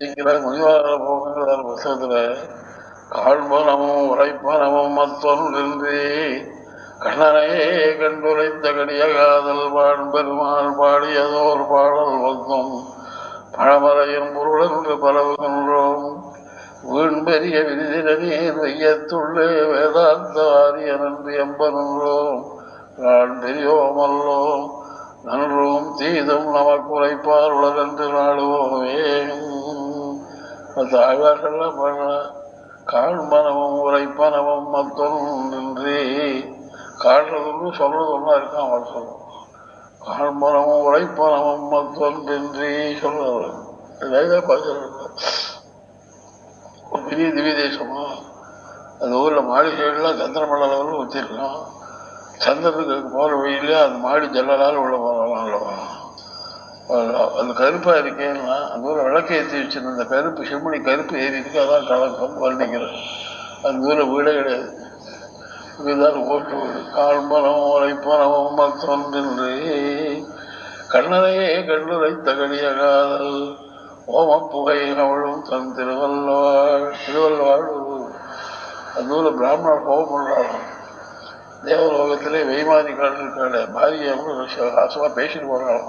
முனிவார போகிற புத்தகத்துல காண்பனமும் உரைப்பனமும் மத்தொன்றின்றி கண்ணனையே கண்டுரைத்த கடிய காதல் பான் பெருமாள் பாடியதோர் பாடல் வந்தோம். பழமறையும் பொருளென்று பரவுகின்றோம் வீண் பெரிய விதிர நீர் வையத்துள்ளே வேதாந்த வாரியன் என்று எம்பனுன்றோம் நான் பெரியோமல்லோம் நன்றும் தீதும் நமக்குரைப்பார் உலகென்று நாடுவோமே. தாழ்வார்கள்லாம் காண்பனவும் உரைப்பனவும் உரைப்பனமும் மத்தொன்றும் நின்றி. காண்றதுன்னு சொல்றது ஒன்றா இருக்கான் அவர் சொல்லும் காண்பனவும் உரைப்பனவும் மத்தொன்றின்றி சொல்றது இதாக பார்த்து ஒரு பெரிய திவ்ய தேசமா அந்த ஊரில் மாளிகைகள்லாம் சந்திரமண்டல மண்டலம் வச்சிருக்கோம் சந்திரனுக்கு போகிற வழியிலே அந்த மாடி ஜல்லலால் உள்ள போகலாம் அல்லவா? அந்த கருப்பா இருக்கேன்னா அந்த ஒரு விளக்கு ஏற்றி வச்சிருந்த அந்த கருப்பு செம்மணி கருப்பு ஏறி இருக்கு அதான் கலக்கம் வர்ணிக்கிறேன் அந்த ஊரில் வீடே கிடையாது. இதுதான் ஓட்டு வீடு. கால்மரம் உரைப்பனமும் மத்தொன்றின்றி கண்ணனையே கண்ணுரை தகடிய காதல். ஓம புகை அவளும் தன் திருவள்ளுவாள் திருவள்ளுவாள் அந்த ஊரில் பிராமணர் கோபம் பண்ணுறாங்க தேவலோகத்திலே வெய்மானி கடல் இருக்காள் பாரிய ஆசமாக பேசிட்டு போகிறாள்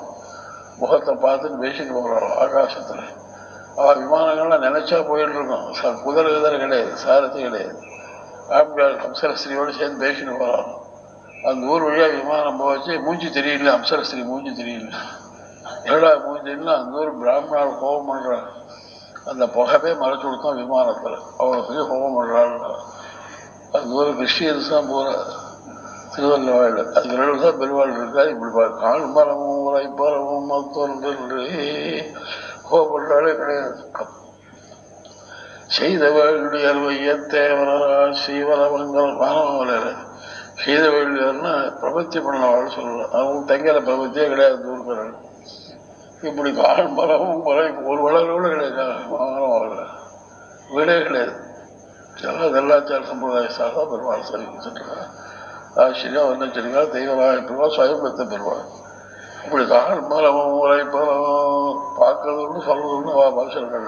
முகத்தை பார்த்துட்டு பேசிட்டு போகிறாள் ஆகாசத்தில். அவள் விமானங்கள்லாம் நினைச்சா போயிட்டு இருக்கோம். குதிரை குதிரை கிடையாது சாரதி கிடையாது. ஆம்பியாள் அம்சரஸ்ரீயோடு சேர்ந்து பேசிட்டு போகிறாள் அந்த ஊர் வழியாக விமானம் போச்சு மூஞ்சி தெரியல அம்சரஸ்ரீ மூஞ்சி தெரியல. ஏடா மூஞ்சின்னா அந்த ஊர் பிராமணால் கோபம் பண்ணுறாள் அந்த புகவே மறைச்சு கொடுத்தான் விமானத்தில். அவ்வளோ பெரிய கோபம் பண்ணுறாள் அந்த ஊர் கிறிஸ்டியன்ஸ் தான் போகிற திருவள்ளுவாள் அதுக்கு ரெண்டு தான் பெருவாள் இருக்கா? இப்படி பாரு கால் மரமும் உரைப்பரமும் மத்தொன்று கோபட்டாலே கிடையாது. செய்த வேள்வியர் வையத்தேவரா ஸ்ரீவரமங்கல் மானவலையில் செய்த பிரபத்தி பண்ணவாள் சொல்லலாம் அவங்க தங்கல பிரபத்தியே கிடையாது தூர்க்கிறாள் இப்படி கால் மரமும் உரை ஒரு வளர் கூட கிடையாது. மானவர்கள் வீடே கிடையாது. எல்லாம் எல்லாச்சார சம்பிரதாயத்தாக தான் பெருமாள் சொல்லி கொடுத்துருக்காங்க ஆசிரியா வர்ணிச்சிருக்கா தெய்வமாக பெருமாள் சுயம்பத்தை பெருமாள் இப்படி கால் மரமும் உரைப்பறம் பார்க்கறதுன்னு சொல்றதுன்னு வா மனுஷர்கள்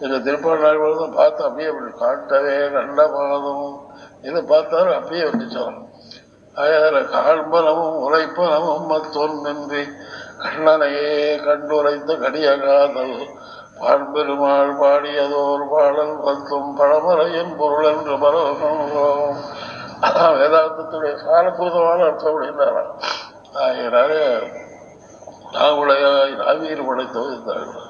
எங்கள் திருப்பாண்டாள் தான் பார்த்து அப்படியே அப்படி காட்டவே நல்ல பாதமும் இதை பார்த்தாலும் அப்படியே வந்துச்சோம். அயல கால்பலமும் மத்தோன் மத்தொன்றின்றி கண்ணனையே கண்டுரைத்த கடியகாதல் பாண்பெருமாள் பாடியதோர் பாடல் பத்தும் பழமறையின் பொருள் என்று பரவம் அதான் வேதாந்தத்துடைய காலபூதமான அர்த்தம் அப்படின்னாராம் ஆகிறாரு நாவுடையாய் நாவீர் படைத்தவர் இருந்தார்கள்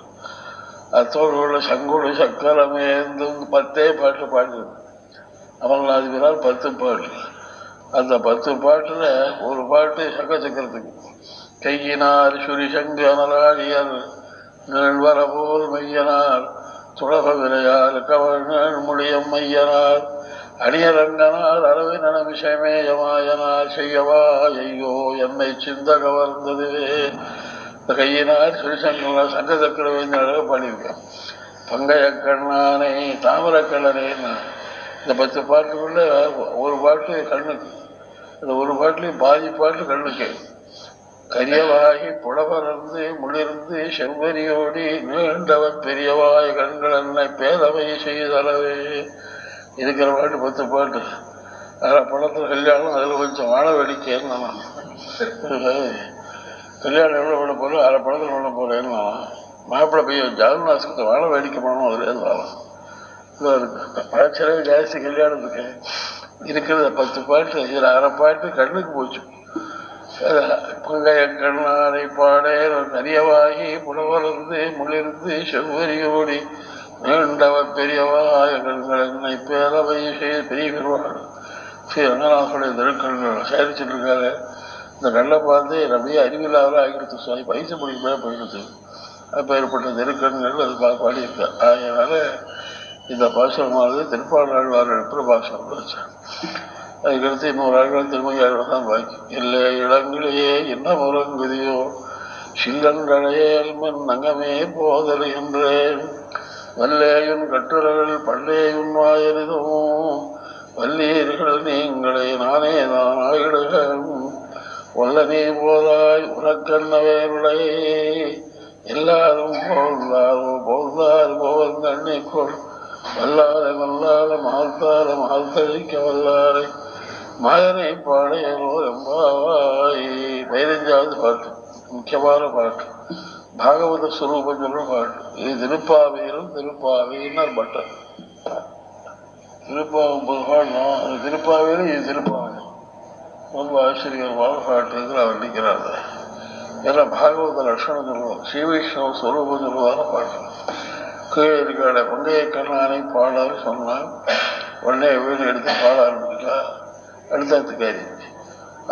அத்தோடு சங்கோடு சக்கரமேந்தும் பத்தே பாட்டு பாடுது அமல்நாதிபினால் பத்து பாட்டு. அந்த பத்து பாட்டுல ஒரு பாட்டு சக்க சக்கரத்துக்கு கையினார் சுரி சங்கு அனலாடியர் நிழல்வர போல் மையனார் துளக விரையார் கவர்னர் முடியம் மையனார் அணியரங்கனார் அளவை நன விஷயமேயமாயனார் செய்யவா? ஐயோ என்னை சிந்த கவர்ந்ததுவே இந்த கையினார் சுரிசங்கங்களா சங்க அழகு அழக பாடியிருக்கேன் பங்கைய கண்ணானே தாமரக்கண்ணனேன்னு இந்த பத்து பாட்டுக்குள்ள ஒரு பாட்டு கண்ணுக்கு. இந்த ஒரு பாட்டுலேயும் பாதி பாட்டு கண்ணுக்கு. கரியவாகி புலவரந்து முளிர்ந்து செவ்வரியோடி நீண்டவன் பெரியவாய் கண்கள் என்னை பேதவை செய்தளவே. இருக்கிற பாட்டு பத்து பாட்டு. அதில் படத்தில் கல்யாணம் அதில் கொஞ்சம் வாழ வேடிக்கைன்னு நான் கல்யாணம் எவ்வளோ பண்ண போகிறோம் அரை படத்தில் பண்ண போகிறேன்னு மாப்பிள்ளை பையன் ஜாகுநாசுக்கு வாழ வேடிக்கை பண்ணணும் அதுலேருந்து வரலாம் பழச்சிறகு ஜாஸ்தி கல்யாணத்துக்கு. இருக்கிறத பத்து பாட்டு இதில் அரை பாட்டு கண்ணுக்கு போச்சு. பங்கைய கண்ணாரை பாடே நிறையவாகி புலவரந்து முளிர்ந்து செவ்வரியோடி நீண்டவ பெரியவர் கண்கள் என்னை பேரவை செய்ய பெரிய பெருவாள். ஸ்ரீ ரங்கநாதனுடைய திருக்கண்கள் சேரிச்சுட்டு இருக்காரு. இந்த கண்ணை பார்த்து நிறைய அறிவில்லாத ஆகிடுத்து சுவாமி? பைசு பிடிக்க போயிடுது அப்போ ஏற்பட்ட திருக்கண்கள் அது பாடியிருக்கார் அதனால இந்த பாசனமானது திருப்பாடாழ்வார் எழுப்புற பாசனம் வச்சார் அதுக்கடுத்து இன்னொரு ஆழ்வார் திருமணியாழ்வார் தான் பாக்கி. இல்லை இடங்களிலேயே என்ன முறங்குதியோ சில்லங்களையேல் மண் நங்கமே போதல் என்றேன். வல்லேயும் கட்டுரைகள் பல்லேயும் வாயறிதும் வல்லீர்கள் நீங்களே நானே நான் ஆயிடுக வல்ல நீ போதாய் உனக்கண்ணவேருடைய எல்லாரும் போந்தாரோ போந்தார் போல கோள் வல்லாரை வல்லார மாத்தார மாத்தழிக்க வல்லாரை. மகனை பாடையோ எம்பாவாய் பதினஞ்சாவது பாட்டு முக்கியமான பாட்டு. பாகவத சுரூபம் சொல்ற பாட்டு இது திருப்பாவையிலும் திருப்பாவையினர் பட்டம் திருப்பாவும் பாடணும் திருப்பாவையிலும் இது திருப்பாவை. ரொம்ப ஆச்சரியமான பாட்டுங்கிற அவர் நிற்கிறார் எல்லாம் பாகவத லட்சணம் சொல்லுவோம் ஸ்ரீவைஷ்ணவ சுரூபம் சொல்லுவார பாட்டு. கீழே இருக்காட பண்டைய கண்ணானை பாடாரு சொன்னால் உடனே வீடு எடுத்து பாட ஆரம்பிச்சா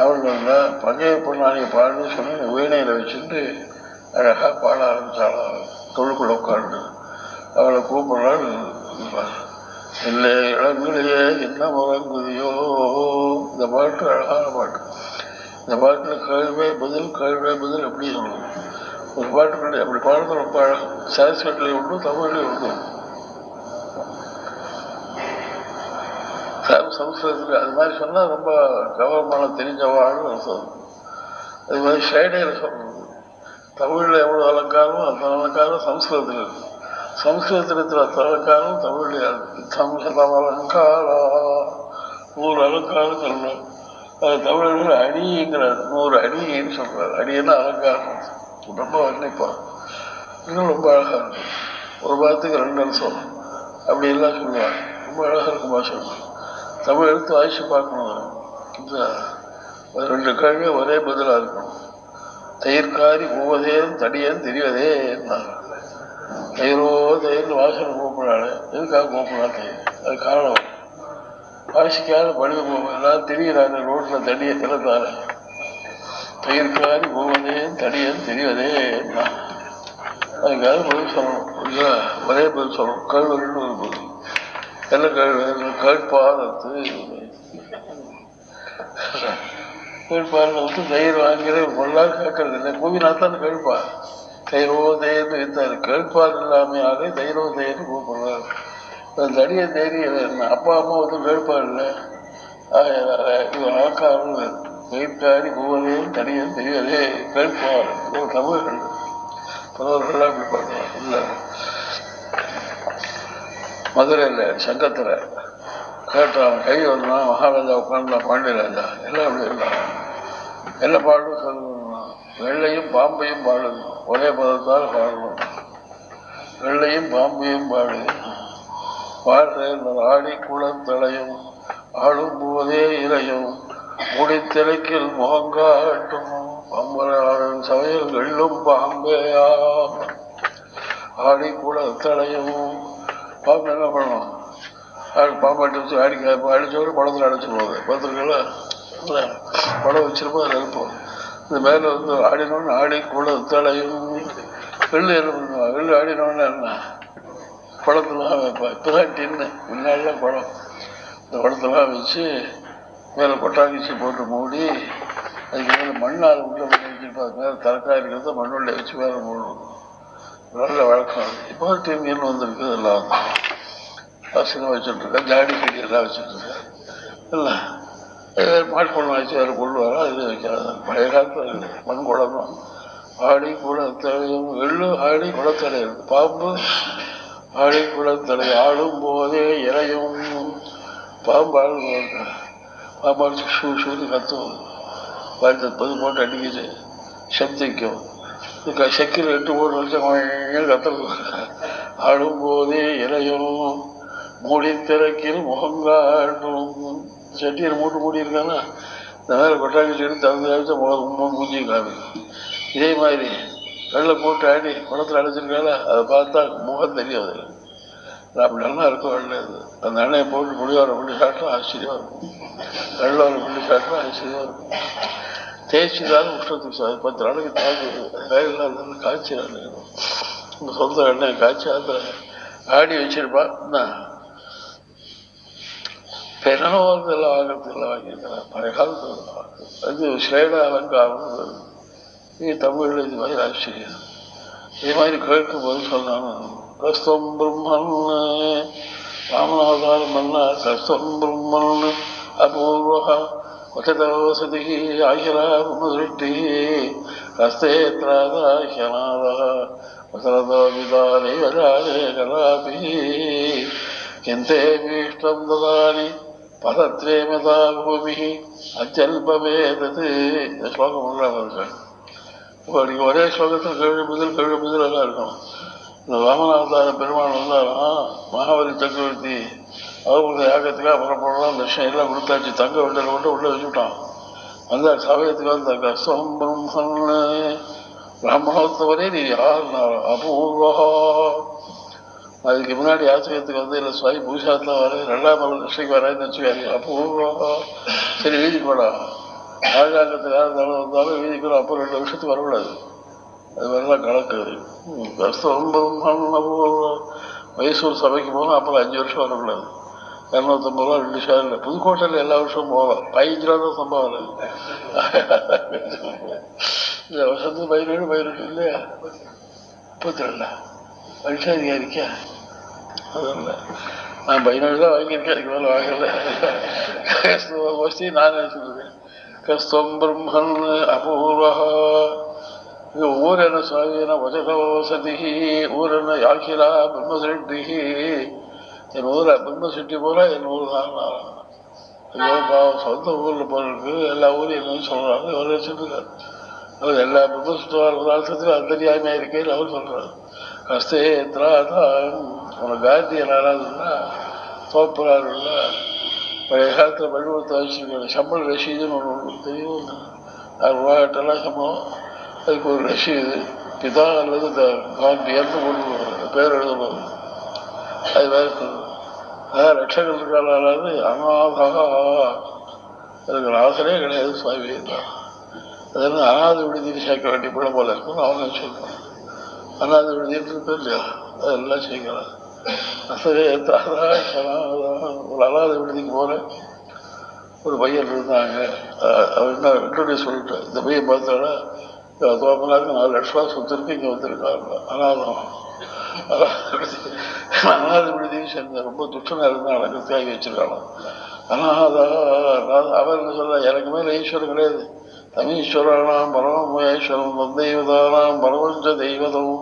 அவர் வந்தால் பங்கைய பொண்ணானியை பாடுன்னு சொன்னால் வீணையில் வச்சுட்டு அழகாக பாட ஆரம்பித்தாளாம் தொழுக்குள்ள உட்காந்து அவளை கூப்பிடுறாள். இல்லை இளங்கிலேயே என்ன முறங்குதியோ இந்த பாட்டு அழகான பாட்டு. இந்த பாட்டில் கேள்வே பதில் கேள்வே பதில் எப்படி சொல்லணும் ஒரு பாட்டு பண்ணி அப்படி பாடுறது ரொம்ப அழகம் சான்ஸ்கிரிட்லேயும் உண்டு தமிழ்லேயும் உண்டு. சம்ஸ்கிருதத்தில் அது மாதிரி சொன்னால் ரொம்ப கவனமான தெரிஞ்சவாழ்னு அர்த்தம். அது மாதிரி ஷைடையில் சொல்லணும் தமிழில் எவ்வளோ அலங்காரம் அந்த அலங்காரம் சம்ஸ்கிருதத்தில் இருக்கு. சம்ஸ்கிருதத்தில் அத்தனை அலங்காரம் தமிழில் தமிழ் அலங்காரா நூறு அலங்காரம் சொல்லணும் அது தமிழர்கள் அடிங்கிறார். நூறு அடின்னு சொல்கிறார் அடியெல்லாம் அலங்காரம்? ரொம்ப வர்ணிப்பான் இன்னும் ரொம்ப அழகாக இருக்கும் ஒரு வாரத்துக்கு ரெண்டு நிமிஷம் அப்படி எல்லாம் சொல்லுவாங்க ரொம்ப அழகாக இருக்கும் பாஷை தமிழ் எடுத்து வாய்ச்சி பார்க்கணும். இந்த ரெண்டு கேள்வி ஒரே பதிலாக இருக்கணும். தயிர்காரி பூவதேன் தடியேன் தெரிவதே தயிரோ தயிர்னு வாசனை கூப்பிடாள் எதுக்காக கூப்பிடா தயிர் அது காரணம். வாசிக்காத பழுது போகும். எல்லாம் தெரிகிறாங்க ரோட்டில் தடியை திறந்தாரு தயிர்காரி பூவதேன் தடியேன் தெரிவதே அதுக்காக பதில் சொல்லணும். இல்லையா ஒரே பதில் சொல்லணும். கல்வெட்டு ஒரு பதில். என்ன கல்வி கேட்பாரத்து வந்து தயிர் வாங்கிற பொருளாக கேட்கறது இல்லை. கோவினா தான் கேட்பா தயிரோ தயிர்னு இருந்தாரு கேட்பார் இல்லாமையாக தயிரோ தயிர்னு அந்த தடிய தைரியம் அப்பா அம்மா வந்து கேட்பார் இல்லை. இவன் ஆக்காரம் வெயிட்டாடி போவதையும் தனியே தெரியதே கேட்பார். தமிழர்கள் புலவர்கள்லாம் அப்படி பண்ணுவாங்க இல்லை. மதுரையில் சங்கத்தில் கேட்டான் கை வந்தான் மகாராஜா உட்கார்ந்தா பாண்டியராஜா எல்லாம் அப்படி இருந்தாங்க எல்லா பாடணும் சொல்லணும் வெள்ளையும் பாம்பையும் பாடணும் ஒரே பதத்தால் பாடணும் வெள்ளையும் பாம்பையும் பாடு. பாடுற ஆடி குளத்தலையும் ஆளும் போதே இறையும். முடித்திரைக்கில் முகங்காட்டும் பம்பராளன் சமையல் வெள்ளும் பாம்பேயா. ஆடி குளத்தலையும் பாம்பு என்ன பண்ணணும் பாம்பாட்டி வச்சு அடிக்க அடிச்சோடு படத்தில் அடைச்சிருவாங்க. பார்த்துருக்கல படம் வச்சிருப்போம் அதில் இருப்போம் இந்த மேலே வந்து ஆடினோன்னு ஆடி கூட தலையும் வெள்ளு என்ன பண்ணுவா வெள்ளு ஆடினோன்னு என்ன? குளத்துலாம் வைப்பேன் இப்போதான் டின்னு. முன்னாடிலாம் குளம் இந்த குளத்தெல்லாம் வச்சு மேலே கொட்டாங்கிச்சி போட்டு மூடி அதுக்கு மேலே மண்ணால் உள்ள பண்ணி வச்சுருப்பா அது மேலே தரக்காய் இருக்கிறத மண்ணுள்ள வச்சு மேலே மூடணும் நல்ல வழக்கம் இப்போ டின்னு வந்திருக்கு எல்லாம். பசங்க வச்சுட்ருக்கேன் தாடி செடி எல்லாம் வச்சுட்ருக்கேன் இல்லை மாட்டு பொண்ணு வச்சு வேறு கொண்டு வர இது வைக்கிறாங்க பழைய காலத்தில் மண் குளம் ஆடி குளத்தலையும் வெள்ளு ஆடி குளத்தலையும் பாம்பு ஆடி குளத்தலை ஆடும் போதே இறையும். பாம்பு ஆடும் பாம்பு ஷூ ஷூன்னு கத்தும். பத்து பது போட்டு அடிக்குது. சப்திக்கும். சக்கில் எட்டு போட்டு வச்சு கத்துறது ஆடும் போதே இறையும். மூடி திறக்கில் முகங்காட்டும் செட்டியில் மூட்டு மூடி இருக்கானா இந்த மாதிரி கொட்டாங்க செடி தகுந்த ஆச்சு முகம் மூஞ்சி காமி இதே மாதிரி வெள்ளை போட்டு ஆடி குளத்தில் அடைச்சிருக்கால அதை பார்த்தா முகம் தெரியாது. அப்படி நல்லா இருக்கும் வேண்டியது அந்த அண்ணையை போட்டு முடிவார புள்ளி சாட்டினா ஆச்சரியமாக இருக்கும். வெள்ளோரை புள்ளி சாட்டினா ஆச்சரியமாக இருக்கும். தேய்ச்சி தான் உஷ்ணத்துக்கு சார் பத்து நாளைக்கு தாக்கு வயலில் இருந்தாலும் காய்ச்சி இந்த சொந்த எண்ணெய் காய்ச்சி அதில் ஆடி வச்சிருப்பா. நான் பெருமாள் ஆகத்தில் வாங்கியிருக்கிறார் பழைய காலத்தில் அது ஸ்லேட அலங்காரம் இது தமிழில் இது மாதிரி ஆச்சரியம் இது மாதிரி கேட்கும் போது சொன்னாலும் கஸ்தம் பிரம்மன் ராமநாதார் மன்னா கஸ்தம் பிரம்மன் அபூர்வ வசதி ஆகிரா திருஷ்டி கஸ்தேத்ராதாஹ்யநாத விதாலே வராலே கலாபி கிந்தே வீஷ்டம் ததானி பதத்ரேமதா பூமி அச்சல்பவேதது இந்த ஸ்லோகம் உள்ளவர்கள் இப்போ நீங்கள் ஒரே ஸ்லோகத்தில் கழுவி முதல் கழுவி முதல் எல்லாம் இருக்கும். இந்த வாமனாவதார பெருமாள் வந்தாலும் மகாபலி சக்கரவர்த்தி அவர்களுடைய யாகத்துக்காக புறப்படலாம் லட்சம் எல்லாம் கொடுத்தாச்சு. தங்க வெள்ளல் கொண்டு உள்ளே வச்சுட்டான். அந்த சமயத்துக்கு வந்த கஸ்தம் பிரம்மன். பிரம்மோத்தவரே நீ யார்? அபூர்வா. அதுக்கு முன்னாடி ஆச்சரியத்துக்கு வந்து இல்லை சுவாமி பூஷாத்தில் வர ரெண்டாம் நாள் கிருஷ்ணக்கு வரேன்னு வச்சுக்காரு அப்போ சரி வீதிக்கு போடா ராஜாங்கத்துக்கு யார் இருந்தாலும் வந்தாலும் வீதிக்கு அப்போ ரெண்டு வருஷத்துக்கு வரக்கூடாது. அது மாதிரிலாம் கணக்கு. வருஷம் மைசூர் சபைக்கு போனால் அப்புறம் அஞ்சு வருஷம் வரக்கூடாது. இரநூத்தம்பது ரூபா ரெண்டு ஷேரில் புதுக்கோட்டையில் எல்லா வருஷமும் போகலாம். பதினஞ்சு ரூபா தான் சம்பவம் இல்லை இந்த வருஷத்துக்கு பதினேழு பதினெட்டு இல்லையா? முப்பத்தி ரெண்டா? வருஷாதிகாரிக்கா அதில்ல நான் பதினேழு தான் வாங்கியிருக்கேன் அதுக்கு மேலே வாங்கல மோஸ்ட்லி நான் நினச்சிருக்கேன் கஸ்தம் பிரம்மன் அபூர்வா இது ஊரென வசதி ஊர் என்ன யாக்கிலா பிரம்மசெட்டி என் ஊரில் பிரம்மசெட்டி போல என் ஊர் தான் ஐயோ பாவம் சொந்த ஊரில் போறதுக்கு எல்லா ஊரும் என்னன்னு சொல்கிறாங்க இவர் வச்சுருக்காரு அவர் எல்லா பிரம்மசுத்தத்துக்கும் அந்தரியாமையாக இருக்கேன்னு அவர் சொல்கிறார் கஸ்தேத்ரா தான் உனக்கு காந்தியன் ஆராதுன்னா தோப்புறாரு பழைய காலத்தில் பள்ளிக்கூடத்தை வச்சுருக்காரு சம்பள ரசீதுன்னு ஒன்று தெரியும்? ஆறு ரூபாய்ட்டெல்லாம் சம்பளம்? அதுக்கு ஒரு ரசீது பிதா அல்லது இந்த காந்தி இறந்து கொண்டு பேர் எழுதணும் அது வேறு அதான் ரட்சகர் இருக்காது அனாதா அதுக்கு ஆசனே கிடையாது சுவாமி. தான் அதனால அனாதை விடுதியில் சேர்க்க வேண்டிய பிள்ளை போல இருக்குன்னு அவங்க ஆனால் அது விடுதின்னு இருக்கு இல்லையா அதெல்லாம் சேர்க்கலாம் அசவே ஒரு அனாத விடுதிக்கு போகிறேன் ஒரு பையன் இருந்தாங்க அவர் என்ன இன்ட்ரோடியூஸ் சொல்லிட்டு இந்த பையன் பார்த்தாடா தோப்பனாருக்கு நாலு லட்ச ரூபா சொத்து இருக்கு இங்கே வந்திருக்காங்க அனாதம் அனாத விடுதியும் சேர்ந்த ரொம்ப துஷ்டனாக இருந்தால் அடக்கத்தாகி வச்சிருக்காங்க அனாதா அவர் என்ன சொல்ற எனக்கு மேலே ஈஸ்வரன் கிடையாது தமீஸ்வராணாம் பரமமேஸ்வரம் தந்தைவதானாம் பரமஞ்ச தெய்வதம்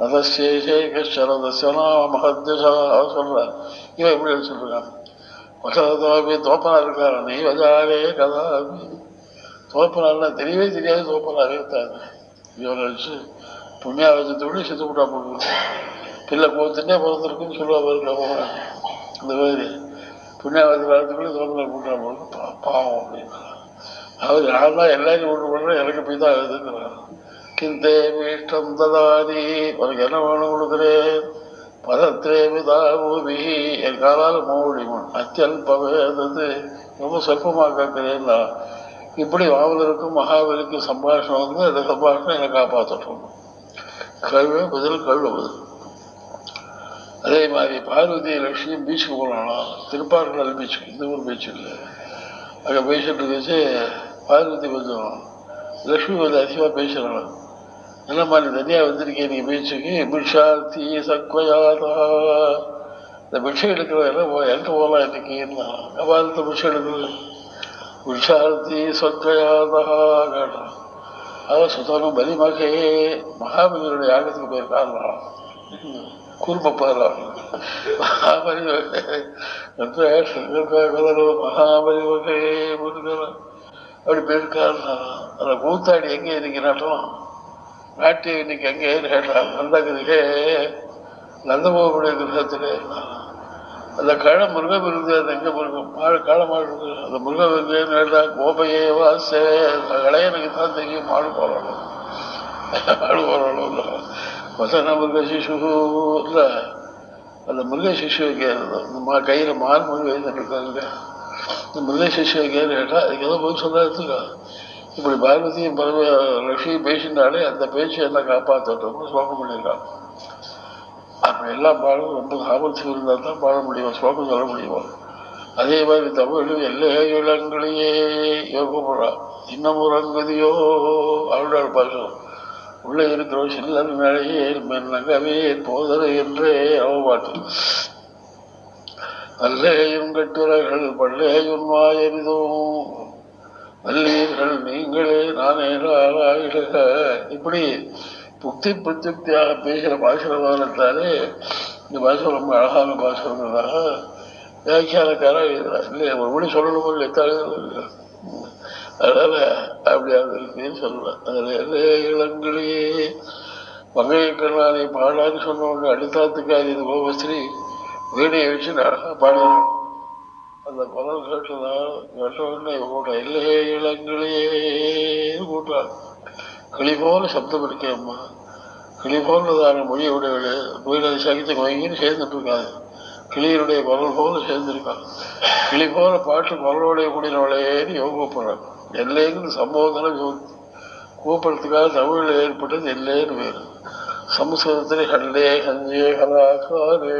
நதசேஷே கஷ்டர தசனா மகத்யசா அவர் சொல்றார் இவன் எப்படி சொல்றான் மகதாபி தோப்பனா இருக்காரு நீ வஜாலே கதாபி. தோப்பனார்னா தெரியவே தெரியாது தோப்பனாரே தாங்க இவனை வச்சு புண்ணியாவஜத்தோடு செத்து விட்டா போடுது பிள்ளை கோத்துட்டே பிறந்திருக்குன்னு சொல்லுவா பாருங்க இந்த மாதிரி புண்ணியாவதி காலத்துக்குள்ளே தோப்பனார் கூட்டா போடுவோம் பாவம் அப்படின்னு. அவர் யாருன்னா எல்லாரையும் ஒன்று பண்ணுறேன் எனக்கு போய் தான் எழுதுங்கிறார் கிந்தே வீஷ்டம் ததாதி உனக்கு என்ன வேணும் கொடுக்குறேன் பதத்திரேமிதா பூமி என் காலால் மூடிமன் அத்தியல்பவேதது ரொம்ப சொற்பமாக கேட்குறேன்னா இப்படி வாவலருக்கும் மகாபலிக்கும் சம்பாஷணம் வந்து அந்த சம்பாஷணம் என்னை காப்பாற்றணும் கழுவே பதில் கழுவுது பதில் அதே மாதிரி பார்வதி லட்சுமி பீச்சுக்கு போனாலும் திருப்பார்கடல் பீச்சுக்கு இந்த ஊர் பீச்சு இல்லை. அங்கே பேசிட்டு இருந்துச்சு பார்வதி கொஞ்சம் லக்ஷ்மி கொஞ்சம் அதிகமாக பேசுகிறாங்க என்னம்மா நீ தனியாக வந்திருக்கேன் நீ பேச்சுக்கு? பிக்ஷார்த்தி சக்வயாதா. இந்த பிக்ஷை எடுக்கிறவங்க போ எனக்கு போகலாம் இன்னைக்கு கபாலத்தை பிக்ஷை எடுக்கிறது? பிக்ஷார்த்தி சக்வயாதா கேட்டான் அவன் சுத்தனும் பலிமகே மகாபலியுடைய யாகத்துக்கு போயிருக்காங்க கூர்மப்பாரான் மகாபலி மகாபலி வகை அப்படி போயிருக்காரு. அந்த கூத்தாடி எங்கே இருக்கிறாட்டும் நாட்டி இன்னைக்கு எங்கே கேட்டான் நந்தகிரிகே நந்தமோகனுடைய கிரகத்திலே. அந்த கழ முருக விருது அது எங்கே மிருகம் மாடு காளை மாடு இருக்கு அந்த முருக விருது கேட்டா கோபையே வாசே. கலையனுக்கு தான் தெரியும். மாடு போராடும் மாடு போராடும் வசன முருக சிசு அந்த முருக சிசுவை கேட்குறது இந்த மா கையில் மால் மொழி இருக்காங்க. இந்த மிருக சிசுவை கேட்டு கேட்டால் அதுக்கு ஏதோ போய் சொல்ல எடுத்துக்கா இப்படி பார்வதியும் பரம லட்சுமி பேசினாலே அந்த பேச்சு என்ன காப்பாற்றட்டும்னு ஸ்லோகம் பண்ணியிருக்காங்க அப்படி எல்லாம் பாடம் ரொம்ப சாமர்த்தியம் இருந்தால் தான் பாட முடியும் ஸ்லோகம் சொல்ல முடியும். அதே மாதிரி தமிழ் எல்லா இளங்களையே யோகப்படுறான் இன்னும் ஒரு அங்கதியோ அவளோட பாசம். உள்ளே இருக்கிற சில்லன் மேலேயே மென்னகவே போதரு என்றே அவபாட்டு அல்லேயும் கட்டுரைகள் பல்லேயும் வாயறிதும் அல்லீர்கள். நீங்களே நானே ஆளாயிடுக இப்படி புக்தி பிரத்யுக்தியாக பேசுகிற பாசுரமானத்தாலே இந்த பாசுரம் ரொம்ப அழகான பாசுரங்கிறதாக வியாக்கியானக்காராக எழுதுறார் இல்லையா ஒரு மொழி சொல்லணும் இல்லை. தழுதல் அதனால அப்படியாவது இருக்குன்னு சொல்லலாம் அதில் என்ன இளங்கிலேயே மங்கைய பாடான்னு சொன்னவங்க அடுத்தாத்துக்காரி இது கோபஸ்ரீ வீணையை வச்சு அழகா பாடுவோம் அந்த குரல் கேட்டதால் கேட்ட உடனே கூட்டம் இல்லையே இளங்கிலேயே கூட்டான் கிளி போல சப்தம் இருக்கேம்மா கிளி போலதான மொழி விட மொழியில் சகித்து வாங்கின்னு சேர்ந்துட்டு இருக்காது. கிளியினுடைய குரல் போல சேர்ந்திருக்கான். கிளி போல பாட்டு குரலோடைய கூடினவளேன்னு யோகப்படுறான். எல்லைங்கிறது சம்போதனை கூப்பிடுறதுக்காக தமிழில் ஏற்பட்டது எல்லைன்னு வேறு. சம்ஸ்கிருதத்தில் ஹல்லே ஹஞ்சே ஹலாக்காரு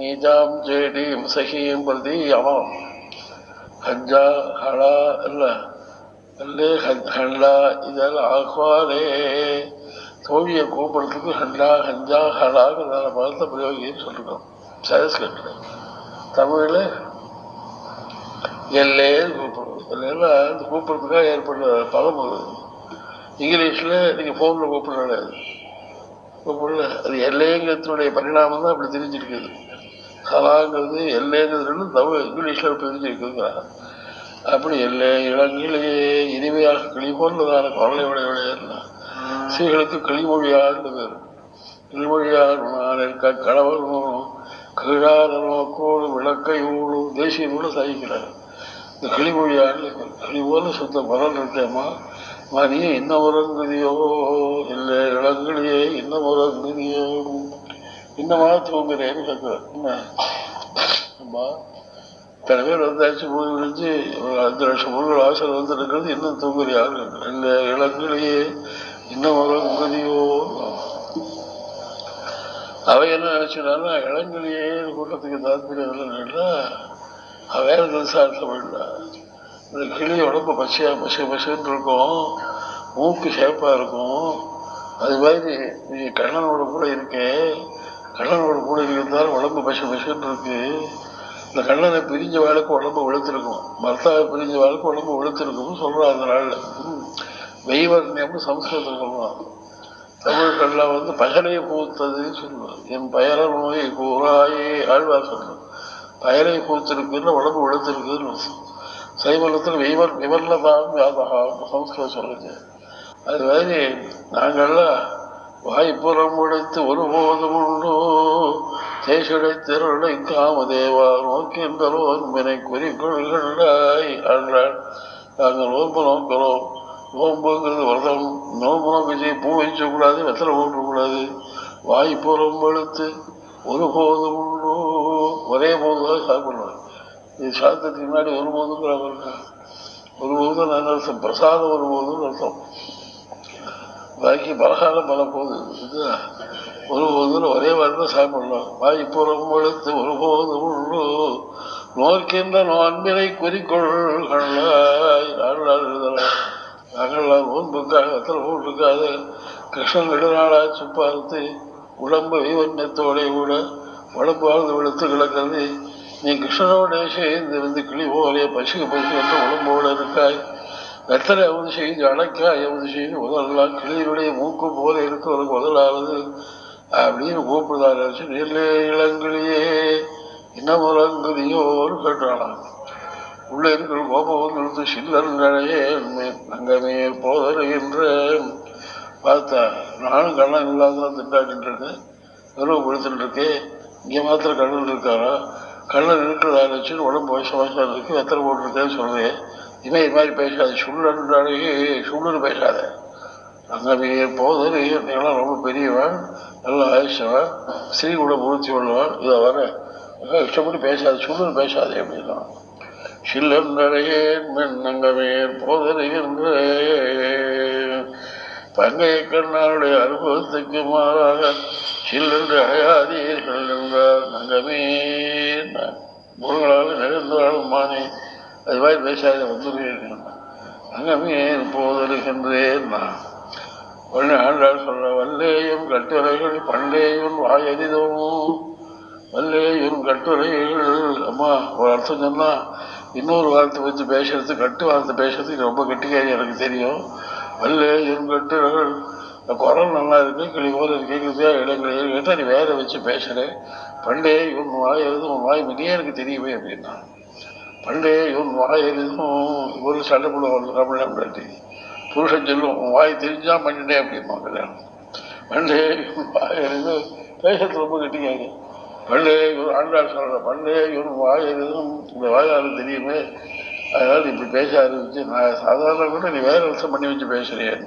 நீஜாம் ஜேடி சகியும் பிரதி அமாம் ஹஞ்சா ஹலா அல்ல அல்லே ஹண்டா இதெல்லாம் ஆஹ்வானே தோழியை கூப்பிடுறதுக்கு ஹண்டா ஹஞ்சா ஹலாங்கிறதான பதத்தை பிரயோகின்னு சொல்லிருக்கோம் சரஸ்கிருத்தில் தமிழில் எல்லே கூப்பிடுவோம் இல்லைன்னா அந்த கூப்பிடுறதுக்காக ஏற்படுற பலம் அது இங்கிலீஷில் நீங்கள் ஃபோனில் கிடையாது கூப்பிடல அது எல்லைங்கிறதுனுடைய பரிணாமம் தான் அப்படி தெரிஞ்சிருக்குது கலாங்கிறது எல்லைங்கிறது தமிழ் இங்கிலீஷில் தெரிஞ்சிருக்குதுங்கிறாங்க அப்படி எல்லை இளங்கிலேயே இனிமையாக கிளிபோன்றதான குரலை உடையவளையா ஸ்ரீகளுக்கு கிளிமொழியான்னு பேர் கிளிமொழியார் நான் இருக்க கணவனும் கீழாத நோக்கோடு விளக்கை ஊழும் தேசியனோடு சாதிக்கிறார் இந்த கிளிமொழியாண்டு கிளி போல சுத்த மரம் இருக்கேம்மா மணி என்ன உறங்குதியோ இல்லை இளங்கிலேயே என்ன உறங்குதியோ இன்னமா தூங்குறேன்னு கேட்கிறார் என்ன அம்மா இத்தனை பேர் வந்தாச்சு போய் விழுந்து ஒரு அஞ்சு லட்சம் பொருள் ஆசை வந்திருக்கிறது இன்னும் தூங்குறியாங்க இல்லை இளங்கிலேயே இன்னும் உறங்குதியோ அவ என்ன நினைச்சுனாலும் இளங்கிலேயே கூட்டத்துக்கு தாத்பரியம் இல்லைன்னா அவ வேற நிலசாரத்தில் விடல இந்த கிளி உடம்பு பச்சையா பசு பசுன்னு இருக்கும் மூக்கு சேப்பா இருக்கும் அது மாதிரி நீ கண்ணனோட கூட இருக்கே கண்ணனோட கூட இருந்தால் உடம்பு பசு பசுன்னு இருக்கு. இந்த கண்ணனை பிரிஞ்ச வாழ்க்கை உடம்பு வெளுத்திருக்கும் பர்த்தாவை பிரிஞ்ச வாழ்க்கை உடம்பு வெளுத்திருக்கும்னு சொல்கிறான் அந்த நாளில். வெய்வர்ணியம்னு சம்ஸ்கிருதம் சொல்லுவான் தமிழ்கள்லாம் வந்து பகலை பூத்ததுன்னு சொல்லுவார் என் பயர நோய் கூறாயே ஆழ்வார் சொல்லுவார் பயரை பூத்திருக்குன்னு உடம்பு வெளுத்திருக்குன்னு சைவலத்தில் விவர் விவர்லதான் வியாதகா சம்ஸ்கிருதம் சொல்லுங்க அது மாதிரி நாங்கள்லாம் வாய்ப்புறம் உடைத்து ஒருபோதும் உண்டோ. தேசுடை திரளை காமதேவா நோக்கின்றோர் என்பனை குறிக்கொள்கிறாய் ஆண்டாள் நாங்கள் நோன்பு நோக்கிறோம். நோன்புங்கிறது விரதம். நோன்பு நோக்கி செய்ய பூ வைக்கக்கூடாது வெத்தலை போட்டக்கூடாது வாய்ப்புறம் வெளுத்து ஒருபோதும் உண்டோ. ஒரே போதுதான் சாப்பிடணும். இது சாத்தத்துக்கு முன்னாடி ஒரு போதுங்க நான் அர்த்தம் பிரசாதம் ஒரு போதும் அர்த்தம் பாக்கி பலகாலம் பல போது இது ஒரு ஒரே வாரம் சாப்பிடலாம். வாய்ப்புறம் வளர்த்து ஒரு போதும் நோக்கின்ற நோன்பினை குறிக்கொள்களாய் நாங்கள் எழுதலாம். நாங்கள்லாம் நோன்புக்காக அத்தனை போட்டிருக்காது. கிருஷ்ணன் நெடுநாளாச்சு பார்த்து உடம்பு வைவண்ணத்தோட கூட உடம்பு வாழ்ந்து வெளுத்து கிடக்கிறது. நீ கிருஷ்ணனோட சேர்ந்து வந்து கிளி போலே பசுக்கு பசு என்று உடம்போடு இருக்காய். வெத்தலை அவது செய்து அடைக்கா அவது செய்து உதறலாம். கிளியினுடைய மூக்கு போல இருக்கிறவருக்கு உதலானது அப்படின்னு கூப்பிடுதாரு நெல்லே இளங்கிலேயே இன்னமுறங்குதியோன்னு உறங்குதியோன்னு உள்ளே இருக்கிற கோபம் வந்து எடுத்து சில்லறையே அங்கமே போதருகின்ற பார்த்தா நானும் கண்ணன் இல்லாதான் திண்டாடிட்டு இருக்கேன் வெறும் கொடுத்துட்டு இருக்கேன் இங்கே மாத்திரம் கண்ணன் இருக்காரா? கண்ணன் இருக்கிறதா நினச்சின்னு உடம்பு வயசு வயசாக இருக்கு. எத்தனை போட்டிருக்கேன்னு சொல்லுவேன் இனிமே இது மாதிரி பேசாது சுள்ளன்றாலே சுள்ளுன்னு பேசாத. அங்கே போதர் நீங்களாம் ரொம்ப பெரியவன் நல்ல ஆயுஷவன் ஸ்ரீ கூட பூர்த்தி உள்ளவன் இதை வர இஷ்டப்பட்டு பேசாது சுள்ளுன்னு பேசாதே அப்படின்னா சில்லன்றடையேன் மென்னங்கமேர் போதருகின்ற பங்கைய கண்ணாருடைய அனுபவத்துக்கு மாறாக சில்லென்று அழையாதீர்கள் என்றார் நங்கமே முருகனாலும் நெருந்தாலும் மானே. அது மாதிரி பேசாத வந்துருக்கேன் அங்கமே போதருகின்றேன் நான். ஒன்று ஆண்டாள் சொல்ற வல்லேயும் கட்டுரைகள் பண்டேயும் வாயறிதோம் வல்லேயும் கட்டுரைகள். அம்மா ஒரு அர்த்தம் சொன்னா இன்னொரு வார்த்தை வச்சு பேசுறது கட்டு வார்த்தை பேசுறதுக்கு ரொம்ப கட்டிக்காரி எனக்கு தெரியும். வல்லேயும் கட்டுரைகள். குரல் நல்லா இருக்கு கிளி போல கேட்குறது இளங்களை கேட்டால் நீ வேற வச்சு பேசுறேன். பண்டே இவன் வாய் எழுதும் உன் வாய் மிகையே எனக்கு தெரியுமே அப்படின்னா. பண்டே இவன் வாய் எழுதும் ஒரு சண்டை போடுவாங்க தமிழ் அப்படி புருஷன் சொல்லும் வாய் தெரிஞ்சா பண்ணிட்டேன் அப்படிமா கல்யாணம். பண்டே இவன் வாய் பேசுறது ரொம்ப கட்டிக்காங்க பண்டே இவர் ஆண்டாள் சொல்ற பண்டே இவன் வாயிருந்தும் இந்த வாயாரு தெரியுமே. அதனால இப்படி பேச ஆரம்பிச்சு நான் சாதாரண கூட நீ வேற விஷயம் பண்ணி வச்சு பேசுறேன்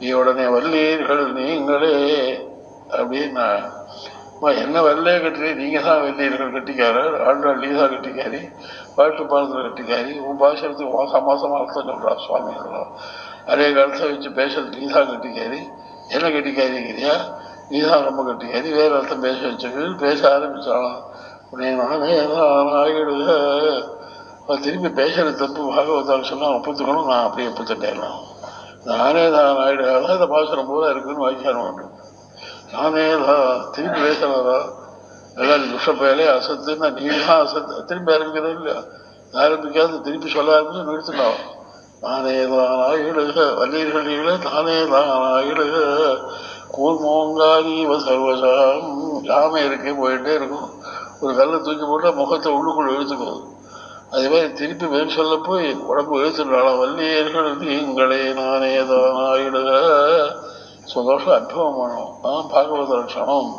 நீ உடனே வல்லீர்கள் நீங்களே அப்படின்னு அம்மா, என்ன வரலையே கட்டுறீ நீங்க தான் வெள்ளையர்கள் கட்டிக்காரர். ஆண்டாள் நீ தான் கட்டிக்காரி. பாட்டு பாடத்தில் கட்டிக்காரி. உன் பாஷத்துக்கு மாசம் மாதம் அர்த்தம் சொல்கிறா சுவாமி. அதே காலத்தை வச்சு பேசுறது நீ தான் கட்டிக்காரி. என்ன கட்டிக்காரிங்கிறியா? நீ தான் ரொம்ப கட்டிக்காரி. வேறு அர்த்தம் பேச வச்சுக்கு பேச ஆரம்பிச்சாலாம் உடனே நானே தான் அவன் திரும்பி பேசுகிற தப்பு. பாகவதால் சொன்னால் ஒப்புத்துக்கணும். நான் அப்படியே ஒப்புத்துட்டேன். நானே தான் ஆயிடுகால இந்த பாசனம் போல இருக்குன்னு வாய்க்கான வேண்டும் நானே திருப்பி திரும்பி பேசுறதா எல்லாரும் துஷப்பயலே அசத்துன்னா நீ தான் அசத்து திரும்பி ஆரம்பிக்கிறது இல்லையா? ஆரம்பிக்காது திருப்பி சொல்ல ஆரம்பிச்சு நிறுத்தினாவும் நானே தான் ஆயிடுக வல்லீர்களே தானே தான் ஆயிடுக கூர்மோங்காரி சர்வசாம். யாமை இருக்கே போயிட்டே இருக்கும். ஒரு கல்லை தூக்கி போட்டால் முகத்தை உள்ளுக்குள்ள எழுத்துக்கோது அதே மாதிரி திருப்பி மேல் சொல்ல போய் உடம்பு எழுத்துனாலும் வல்லியர்கள் நீங்களே நானே தான் ஆயிடுக சந்தோஷம் அற்புதமானோம் அதான் பாகவத லட்சணம்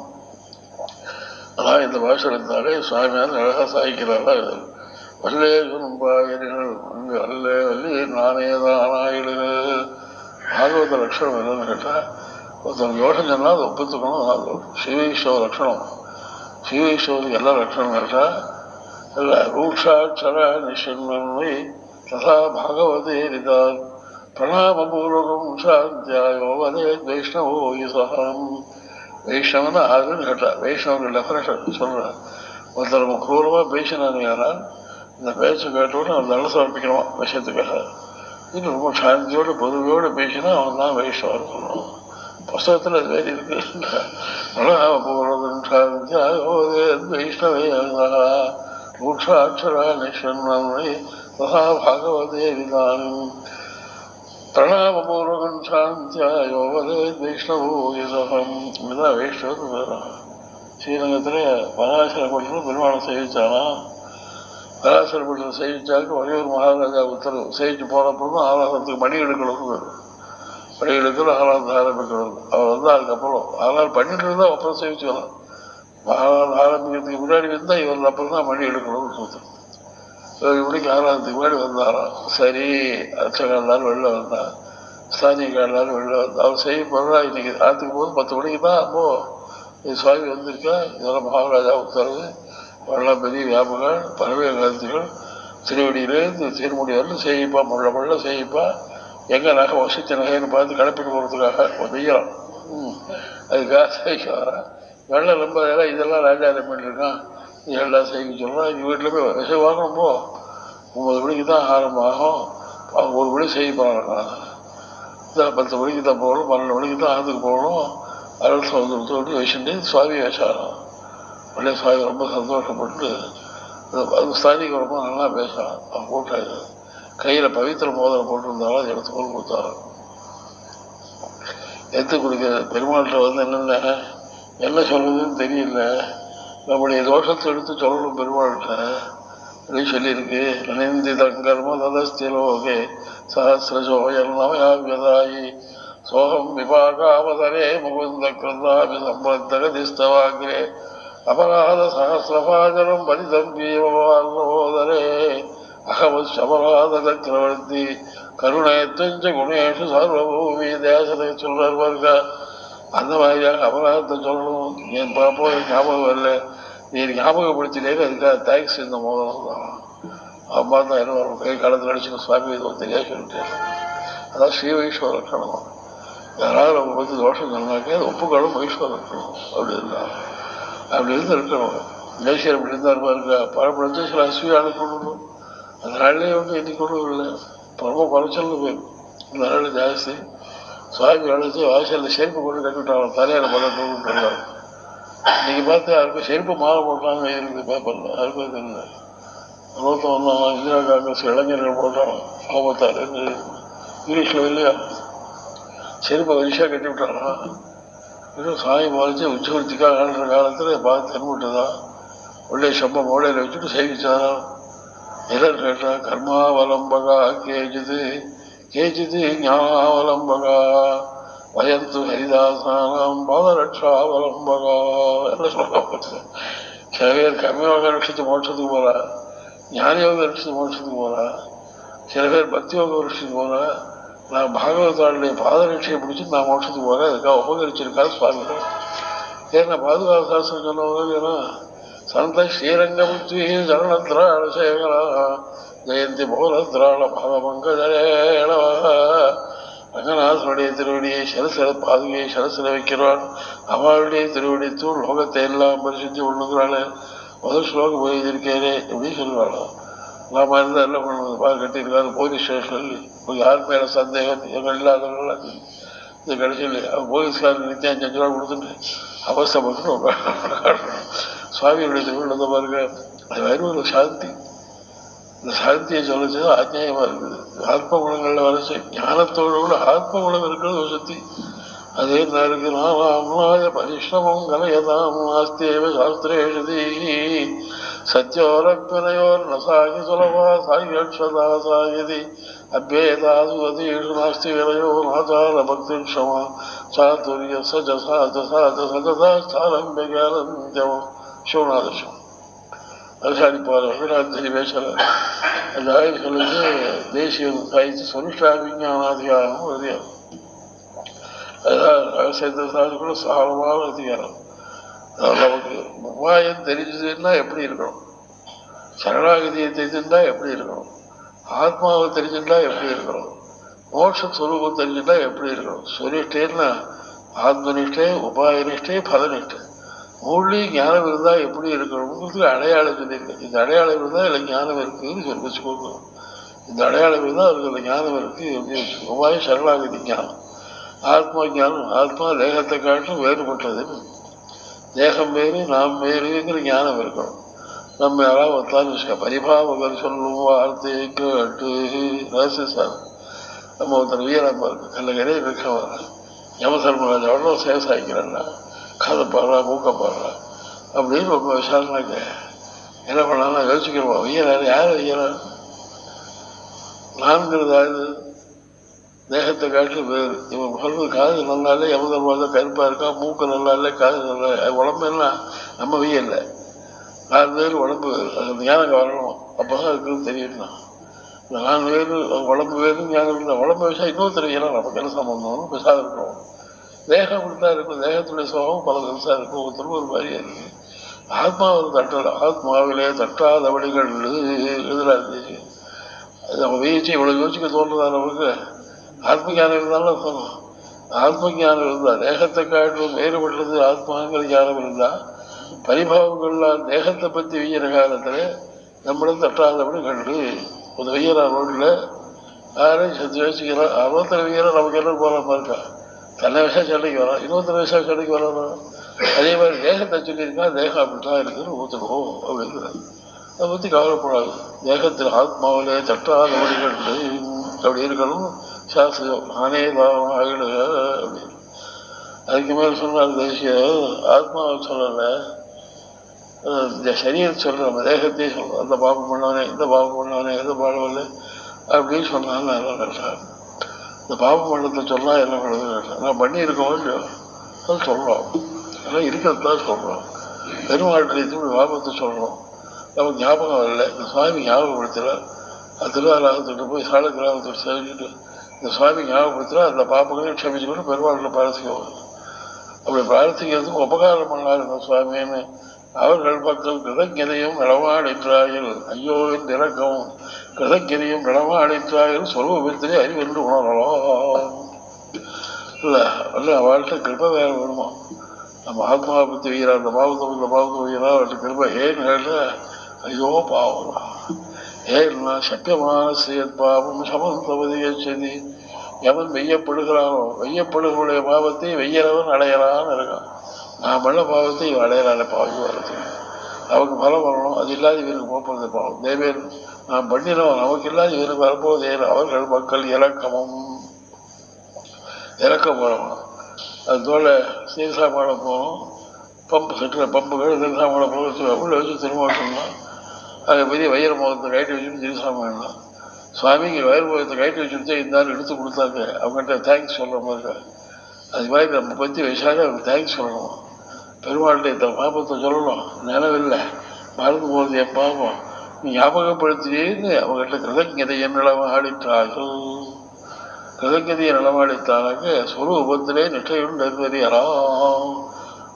அதான் இந்த பாஷை இருந்தாலே சுவாமியார் அழகா சாய்க்கிறாரா வல்லே குரும்பாயிர்கள் அங்கு அல்லே வல்லி நானே தான் பாகவத லட்சணம் என்னன்னு கேட்டா ஒருத்தன் தோஷம் சொன்னா அதை ஒப்புத்துக்கணும் அது சிவீஸ்வர லட்சணம் சிவீஸ்வருக்கு எல்லா லட்சணம் கேட்டா அல்ல ரூஷாட்சர நிஷன்மை ததா பாகவதே நிதான் ரிதார் பிரணாமபூர்வகம் சாந்தியாயோ வதே வைஷ்ணவோ யுசகம் வைஷ்ணவன் ஆறுன்னு கேட்டா வைஷ்ணவர்கள் டெஃபரேஷன் சொல்றேன் ஒருத்தர் நம்ம குரூரமா பேசினாங்க யாரால் இந்த பேச்சை கேட்டோட அவன் நல்ல சமர்ப்பிக்கணுமா விஷயத்துக்காக இது ரொம்ப சாந்தியோட பொதுவையோடு பேசினா அவன் தான் வைஷ்ணவன் சொல்லுவான் புஸ்தகத்தில் அது வேறு இருக்கு பிரணாமபூர்வகம் சாந்தியாயோ வதே வைஷ்ணவே மூஷாட்சரா நிஷன்மை ததா பகவதே விதானம் பிரணாமபூர்வகம் சாந்தியாயோ வதே வைஷ்ணவோ யுதகம் இதுதான் வைஷ்ணவன் வேறும் ஸ்ரீரங்கத்தில் பராசரப்பட்டு பெருமாளை சேவிச்சானா? பராசரப்பட்டு சேவிச்சாக்க ஒரே ஒரு மகாராஜா உத்தரவு. சேவிச்சு போனப்பறம் தான் ஆராதனத்துக்கு மணி எடுக்கணும் மணி எடுக்கிறது ஆராதனை ஆரம்பிக்கிறது அவர் வந்து அதுக்கப்புறம் ஆனால் பண்ணிட்டு இருந்தால் அப்புறம் சேவிச்சுக்கலாம். மகாபாரதம் ஆரம்பிக்கிறதுக்கு முன்னாடி இருந்தால் இவர் அப்புறம் தான் மணி எடுக்கணும்னு சொல்லுது இப்படிக்கு ஆறாவதுக்கு முன்னாடி வந்தாராம். சரி அர்ச்சகாலால் வெளில வந்தா ஸ்தானிகாலால் வெளில வந்தா அவர் செய்ய போறா இன்னைக்கு ஆத்துக்கு போது பத்து மணிக்கு தான் அப்போ இது சுவாமி வந்திருக்கா இதெல்லாம் மகாராஜா உத்தரவு. வரலாம் பெரிய வியாபகம் பறவை கருத்துகள் திருவடியிலேருந்து திருமுடி வரலும் செய்யிப்பா முள்ள முள்ள செய்யிப்பா எங்க நகை வசதி நகைன்னு பார்த்து கிளப்பிட்டு போறதுக்காக வெய்யலாம் அதுக்காக செய்ய வரேன். வெள்ளம் ரொம்ப இதெல்லாம் இதெல்லாம் ராஜா பண்ணிருக்கான் இதெல்லாம் செய்ய சொல்கிறான் எங்கள் வீட்டில் போய் விஷயம் வாங்கணும் போ. ஒம்பது மணிக்கு தான் ஆரம்பமாகும். அவங்க ஒரு மணி செய்ய போகிறாங்க பத்து மணிக்கு தான் போகணும் பன்னெண்டு மணிக்கு தான் ஆற்றுக்கு போகணும். அருள் சந்தோஷத்தோடு வச்சுட்டு சுவாமி வேஷாரம். உடனே சுவாமி ரொம்ப சந்தோஷப்பட்டு அது ஸ்தானிக்கு ரொம்ப நல்லா பேசுகிறான் அவன் கூட்டாது கையில் பவித்திர மோதிரம் போட்டிருந்தாலும் அதை எடுத்து போல் கொடுத்தாரு. எடுத்து கொடுக்க பெருமாள்கிட்ட வந்து என்னென்ன என்ன சொல்கிறதுன்னு தெரியல. நம்முடைய தோஷத்தை எடுத்து சொல்லணும் பெருமாள்கிட்ட. அப்படின்னு சொல்லியிருக்கு நினைந்து தங்கர்ம ததஸ்திலோகே சஹசிரசோயர்ணமயாவியதாயி சோகம் விபாகாவதரே முகுந்த கிருந்தாபி சம்பத்தகதிஸ்தவாகிரே அபராத சகசிரபாஜனம் பரிதம்பீமோதரே அகமத் சபராத சக்கரவர்த்தி கருணேத்தஞ்ச குணேஷு சர்வபூமி தேசத்தை சொல்றவர்க அந்த மாதிரியாக அபராதத்தை சொல்லணும். என் பாப்போ ஞாபகம் வரல? நீ ஞாபகப்படுத்தினே அதுக்காக தேங்க்ஸ் இந்த மோதனம் தான். அம்மா தான் என்ன வரும் கை காலத்தில் அடிச்சுன்னு சுவாமி இது தெரியா சொல்லிட்டேன் அதான் ஸ்ரீ வைஸ்வர லட்சணம் யாராவது நம்ம பற்றி தோஷம் சொன்னாக்கே அது ஒப்புக்காலும் வைஸ்வர லட்சணம் அப்படி இருந்தான் அப்படி இருந்து இருக்கணும். ஜெய்சர் அப்படி இருந்தார் பாருங்க. பழப்பழத்தை சில அசுவியான கொண்டு அந்த நாள்லேயே வந்து இன்னைக்கு கொண்டு இல்லை. ரொம்ப குறைச்சல் போயிடும். இந்த நாள் ஜாஸ்தி. சுவாமி அழைச்சி வாசலில் செருப்பு கொண்டு கட்டிவிட்டாங்க தலையில் பண்ணணும்னு சொன்னாங்க இன்னைக்கு பார்த்து யாருக்கும் செருப்பு மாலை போட்டாங்க. இருக்குது பேப்பரில் யாருக்கும் தெரியல நூற்றம் வந்தாங்க. இந்திரா காங்கிரஸ் இளைஞர்கள் போட்டாங்க. கோபத்தார் இங்கிலீஷில் இல்லையா? செருப்பை வரிசையா கட்டி விட்டாங்க. இன்னும் சாமி மறைச்சு உச்சவர்த்திக்காக ஆடுற காலத்தில் பார்த்து தென்பட்டுதான் உள்ளே சம்பம் மோடையில் வச்சுட்டு சேவிச்சாராம் எல்லாம் கேட்டா கர்மாவலம்பகா கேஜிது. கேஜிது ஞானாவலம்பகா வயந்து ஹரிதாசானாம் பாதரட்சாவலம்பகா. எல்லாம் சொல்லுவாங்க சில பேர் கர்மயோக ரட்சித்து மோட்சத்துக்கு போறா ஞானயோக ரட்சித்து மோட்சத்துக்கு போறா சில பேர் பக்தி யோக போறா. நான் பாகவதாளுடைய பாதரட்சியை பிடிச்சி நான் மோட்சத்துக்கு போறேன். அதுக்காக உபகரிச்சிருக்காரு சுவாமி. ஏன்னா பாதுகாப்பு சாஸ்திரம் சொன்னவங்க ஏன்னா சந்த ஸ்ரீரங்கம் சரணத்திர சேகரா ஜெயந்தி போலத்ராண பாதமங்கடேளவா ரங்கநாதனுடைய திருவடியை சரசர பாதுகையை சரசர வைக்கிறான். அவளுடைய திருவடி தூள் லோகத்தை எல்லாம் பரிசுத்தி கொண்டுங்கிறாள் முதல் ஸ்லோகம் போயிருக்கேனே எப்படி சொல்லுவாளோ நாம இருந்தா என்ன பண்ணுவது? பார் கட்டியிருக்காரு போலீஸ் ஸ்டேஷனில் யார் மேல சந்தேகம்? எங்கள் இல்லாதவர்கள் இந்த கடைசியில் போலீஸ்காரன் நித்தியம் அஞ்சு ரூபா கொடுத்துட்டு அவசரப்பட்டு சுவாமியுடைய திருவிழா பாருங்க. அது வயிறு ஒரு சாந்தி. இந்த சாத்திய சொல்லிச்சது அஜ்ஞாயமாக இருக்குது. ஆத்ம குணங்கள்ல வரைச்சு ஞானத்தோடு கூட ஆத்ம குணம் இருக்கிறது ஒரு சக்தி. அதே இருக்கு நாமாய பரிஷ்ரமம் கலையதாம். ஆஸ்தேவ சாஸ்திரேஷதி சத்யோரப்பினையோர் நசாகி சுலபா சாயக்ஷதா சாயதி அபேதாசுவதீஷு நாஸ்தி விலையோ நாதார பக்தி க்ஷமா. சாதுரிய சஜ சாத சாத சததா சிவநாதசம் சிவநாதசம் அசாரிப்பார் விராஜரி பேசல அதாவது சொல்லுது தேசிய சாய்த்து சொல்லிட்டா விஞ்ஞானாதிகாரம் அதிகாரமும் அதிகாரம் அதாவது கூட சாரமான அதிகாரம் நமக்கு உபாயம் தெரிஞ்சதுன்னா எப்படி இருக்கணும் சரணாகதியை தெரிஞ்சிருந்தா எப்படி இருக்கணும் ஆத்மாவை தெரிஞ்சிருந்தா எப்படி இருக்கணும் மோட்ச சுரூபம் எப்படி இருக்கணும் சுரிஷ்டேன்னா ஆத்மனிஷ்டே உபாயனிஷ்டே பதனிஷ்டே. மூழ்கி ஞானம் இருந்தா எப்படி இருக்கணும்? அடையாளம் இல்லை இந்த அடையாளம் இருந்தா இல்லை ஞானம் இருக்குன்னு சொல்லி வச்சுக்கோங்க. இந்த அடையாளம் இருந்தா அவருக்கு அந்த ஞானம் இருக்கு எப்படி வச்சுக்கோங்க. சரணாகதி ஞானம். ஆத்மா ஞானம். ஆத்மா தேகத்தை காட்டும் வேறுபட்டது. தேகம் வேறு நாம் வேறுங்கிற ஞானம் இருக்கணும். நம்ம யாராவது ஒத்தான்னு வச்சுக்க பரிபாவகர் சொல்லும் வார்த்தை கேட்டு ரசிசார் நம்ம ஒருத்தர் வீரமாக இருக்கு. கல்லகரே இருக்கவன் யமசர்மராஜ் அவ்வளோ சேசாய்க்கிறேன்னா கதை பாடுறா மூக்க பாடுறா அப்படின்னு ரொம்ப விசாரணைக்கு என்ன பண்ணலாம் யோசிக்கிறோம். ஐயனார் யார்? ஐயனார் நான்கிறது அது தேகத்தை காட்டு வேறு. இவன் சொல்றது காது நல்லா இல்லை தான் கருப்பா இருக்கா மூக்கு நல்லா இல்லை காது நல்லா உடம்பு என்ன? நம்ம வெயில்ல நாலு பேர் உடம்பு அது ஞானம் வரணும் அப்பதான் இருக்குன்னு தெரியணும் இந்த நாலு பேர் உடம்பு வேறு ஞானம் இல்லை. உடம்பு விஷயம் இன்னொருத்தர் தெரியல நமக்கு என்ன சம்பந்தம்னு பெருசாக இருக்கணும் தேகம் இப்படிதான் இருக்கும் தேகத்துடைய சுகம் பல பெருசா இருக்கும் ஒருத்தரும் ஒரு மாதிரியா இருக்கு ஆத்மா தட்டல ஆத்மாவிலே தட்டாத வழிகள் எழுதுறாரு அது நம்ம வீழ்ச்சி இவ்வளவு யோசிக்க தோன்றதா நமக்கு? ஆத்ம ஞானம் இருந்தாலும் சொல்லணும் ஆத்ம ஞானம் இருந்தா தேகத்தை காட்டிலும் வேறுபட்டது ஆத்மாங்கிற ஞானம் இருந்தா பரிபாவங்கள்லாம் தேகத்தை பத்தி வெய்யற காலத்துல நம்மளும் தட்டாதபடி கண்டு ஒரு வெய்யற ரோட்ல யாரையும் சத்து யோசிக்கிறோம் அறுபத்தி வெய்யற நமக்கு என்ன போறாம இருக்கா தன்னை விஷயம் சண்டைக்கு வரோம். இன்னொருத்தர் விஷயம் சண்டைக்கு வரணும் அதே மாதிரி தேகத்தை சொல்லியிருக்கா தேகம் அப்படித்தான் இருக்குன்னு ஊத்துக்கணும் அப்படிங்கிறார். அதை பற்றி கவலைப்படாது. தேகத்தில் ஆத்மாவிலே தட்டாத மொழிகள் அப்படி இருக்கணும். சாஸ்திரம் நானே தான் ஆகிடுக அப்படின்னு அதுக்கு மேலே சொன்னார் தேசிய ஆத்மாவை சொல்லல. இந்த சரீரம் சொல்ற நம்ம தேகத்தையும் சொல்றோம். அந்த பாபம் பண்ணவனே இந்த பாபம் பண்ணவனே எந்த பாடவில்லை அப்படின்னு சொன்னாங்க நல்லா கரெக்டாக இந்த பாப மண்டலத்தை சொன்னால் என்ன பண்ணுறது நான் பண்ணி இருக்கோம் அது சொல்கிறோம் ஆனால் இருக்கிறதான் சொல்கிறோம் பெருமாள் இப்படி பாபத்தை சொல்கிறோம் நமக்கு ஞாபகம் இல்லை இந்த சுவாமி ஞாபகப்படுத்தல. திருவாராகத்துக்கு போய் சால கிராமத்துக்கு செஞ்சுட்டு இந்த சுவாமி ஞாபகப்படுத்தினா அந்த பாப்பங்களையும் க்ஷமிச்சுக்கொண்டு பெருமாட்டில் பிரார்த்திக்குவாங்க அப்படி பிரார்த்திக்கிறதுக்கு உபகாரம் பண்ணார் இந்த சுவாமின்னு அவர்கள் பக்கம் கிருதஞதையும் நடமாடின்றாயில் ஐயோ என்று இறக்கவும் கிருதஞதையும் நடமாடின்றாயில் சொல்வத்திலே அறிவென்று உணரலாம். இல்லை அல்ல அவள்கிட்ட கிருப்பை வேற வேணுமா? நம்ம ஆத்மாவை பத்தி வைக்கிறா இந்த பாவத்தை இந்த பாவத்தை வைக்கிறா அவள்கிட்ட கிருப்பை ஏன்னு கேட்ட ஐயோ பாவம் ஏன்னா சத்தியமான செய்யத் பாவம் சமந்தவதி செதி எவன் வெய்யப்படுகிறானோ வெய்யப்படுகளுடைய பாவத்தை வெய்யறவன் அடையறான்னு இருக்கான் நான் பண்ண பாவத்தை இவன் அடையறான பாவம் வருது அவனுக்கு பலம் வரணும். அது இல்லாத இவருக்கு போகிறது பாவம் தேவேன் நான் பண்ணினவன் நமக்கு இல்லாத இவருக்கு வரப்போதே அவர்கள் மக்கள் இலக்கமும் இறக்க போகிறோம் அது தோலை போகணும் பம்பு சுற்றுல பம்புகள் சீர்சா பாட போக உள்ள வச்சு திரும்ப அதை அங்கே பெரிய வயிறு முகத்தை கைட்டு வச்சுட்டு சீர்சா சுவாமிக்கு வயிறு முகத்தை கைட்டு வச்சுட்டு இருந்தாலும் எடுத்து கொடுத்தாங்க. அவங்ககிட்ட தேங்க்ஸ் சொல்கிற மாதிரி. அது மாதிரி நம்ம பற்றி வயசாக அவருக்கு தேங்க்ஸ் சொல்லணும்? பெருமாள்கிட்ட இந்த பாப்பத்தை சொல்லணும். நிலவில்லை மறந்து போகிறது என் பாபம். நீ ஞாபகப்படுத்தினேன்னு அவங்ககிட்ட கிருதஜதையை நிலமாடித்தார்கள் கிருதஜதையை நிலமாடித்தானாக்க சொரூபத்திலே நிஷ்டையுடன் நிர்வதியலாம்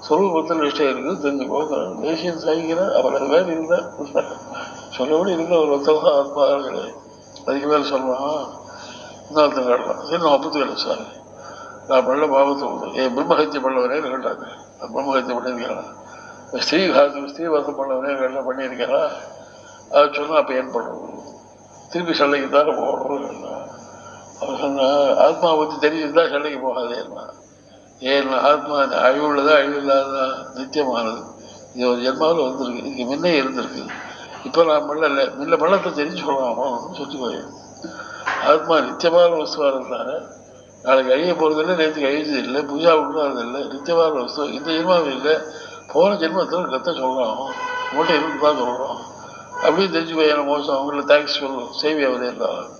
சொரூபத்தில் நிஷ்டை இருக்குது தெரிஞ்சுக்கோ தேசியம் சாய்கிறார் அவர் அது வேறு இருந்தார். சொல்லபடி இருந்த ஒரு ஒத்தவா ஆத்மார்களே அதுக்கு மேலே சொல்லலாம் இன்னொருத்தன் கேட்டலாம் சரி நான் ஒப்புத்துக்கிறேன் சார். நான் பண்ண பாவத்தை ஏன் பிரம்மஹத்திய பண்ணவரேன்னு கேட்டாங்க பிரம்மகத்தை பண்ணியிருக்கிறேன் ஸ்ரீகாசம் ஸ்ரீவாசம் பண்ணவரே கேட்டால் பண்ணியிருக்கிறா அதை சொன்னால் அப்போ ஏன் பண்ணுறது திருப்பி சண்டைக்கு தானே போகணும் அவர் சொன்னால் ஆத்மா பற்றி தெரிஞ்சிருந்தா சண்டைக்கு போகாதே ஏன்னா ஆத்மா அழிவுள்ளதா அழிவில்லாததா நித்தியமானது. இது ஒரு ஜென்மாவில் வந்திருக்கு. இதுக்கு முன்னே இருந்திருக்கு. இப்போ நான் பண்ணல. முன்ன மெல்லத்தை தெரிஞ்சு சொல்லலாமா சொல்லி போய் ஆத்மா நித்தியமான வசுவாக இருந்தாரு நாளைக்கு அழிய போகிறதில்லை நேற்றுக்கு அழிஞ்சது இல்லை பூஜா உண்டானது இல்லை நித்தியமான வஸ்து இந்த ஜென்மாவில் இல்லை போன ஜென்மத்தில் கத்த சொல்லலாம் உங்கள்கிட்ட இருந்து தான் சொல்கிறோம் அப்படியே தெரிஞ்சு போய் மோசம் அவங்கள தேங்க்ஸ் சொல்லணும் சேவை அவரே இருந்தாலும்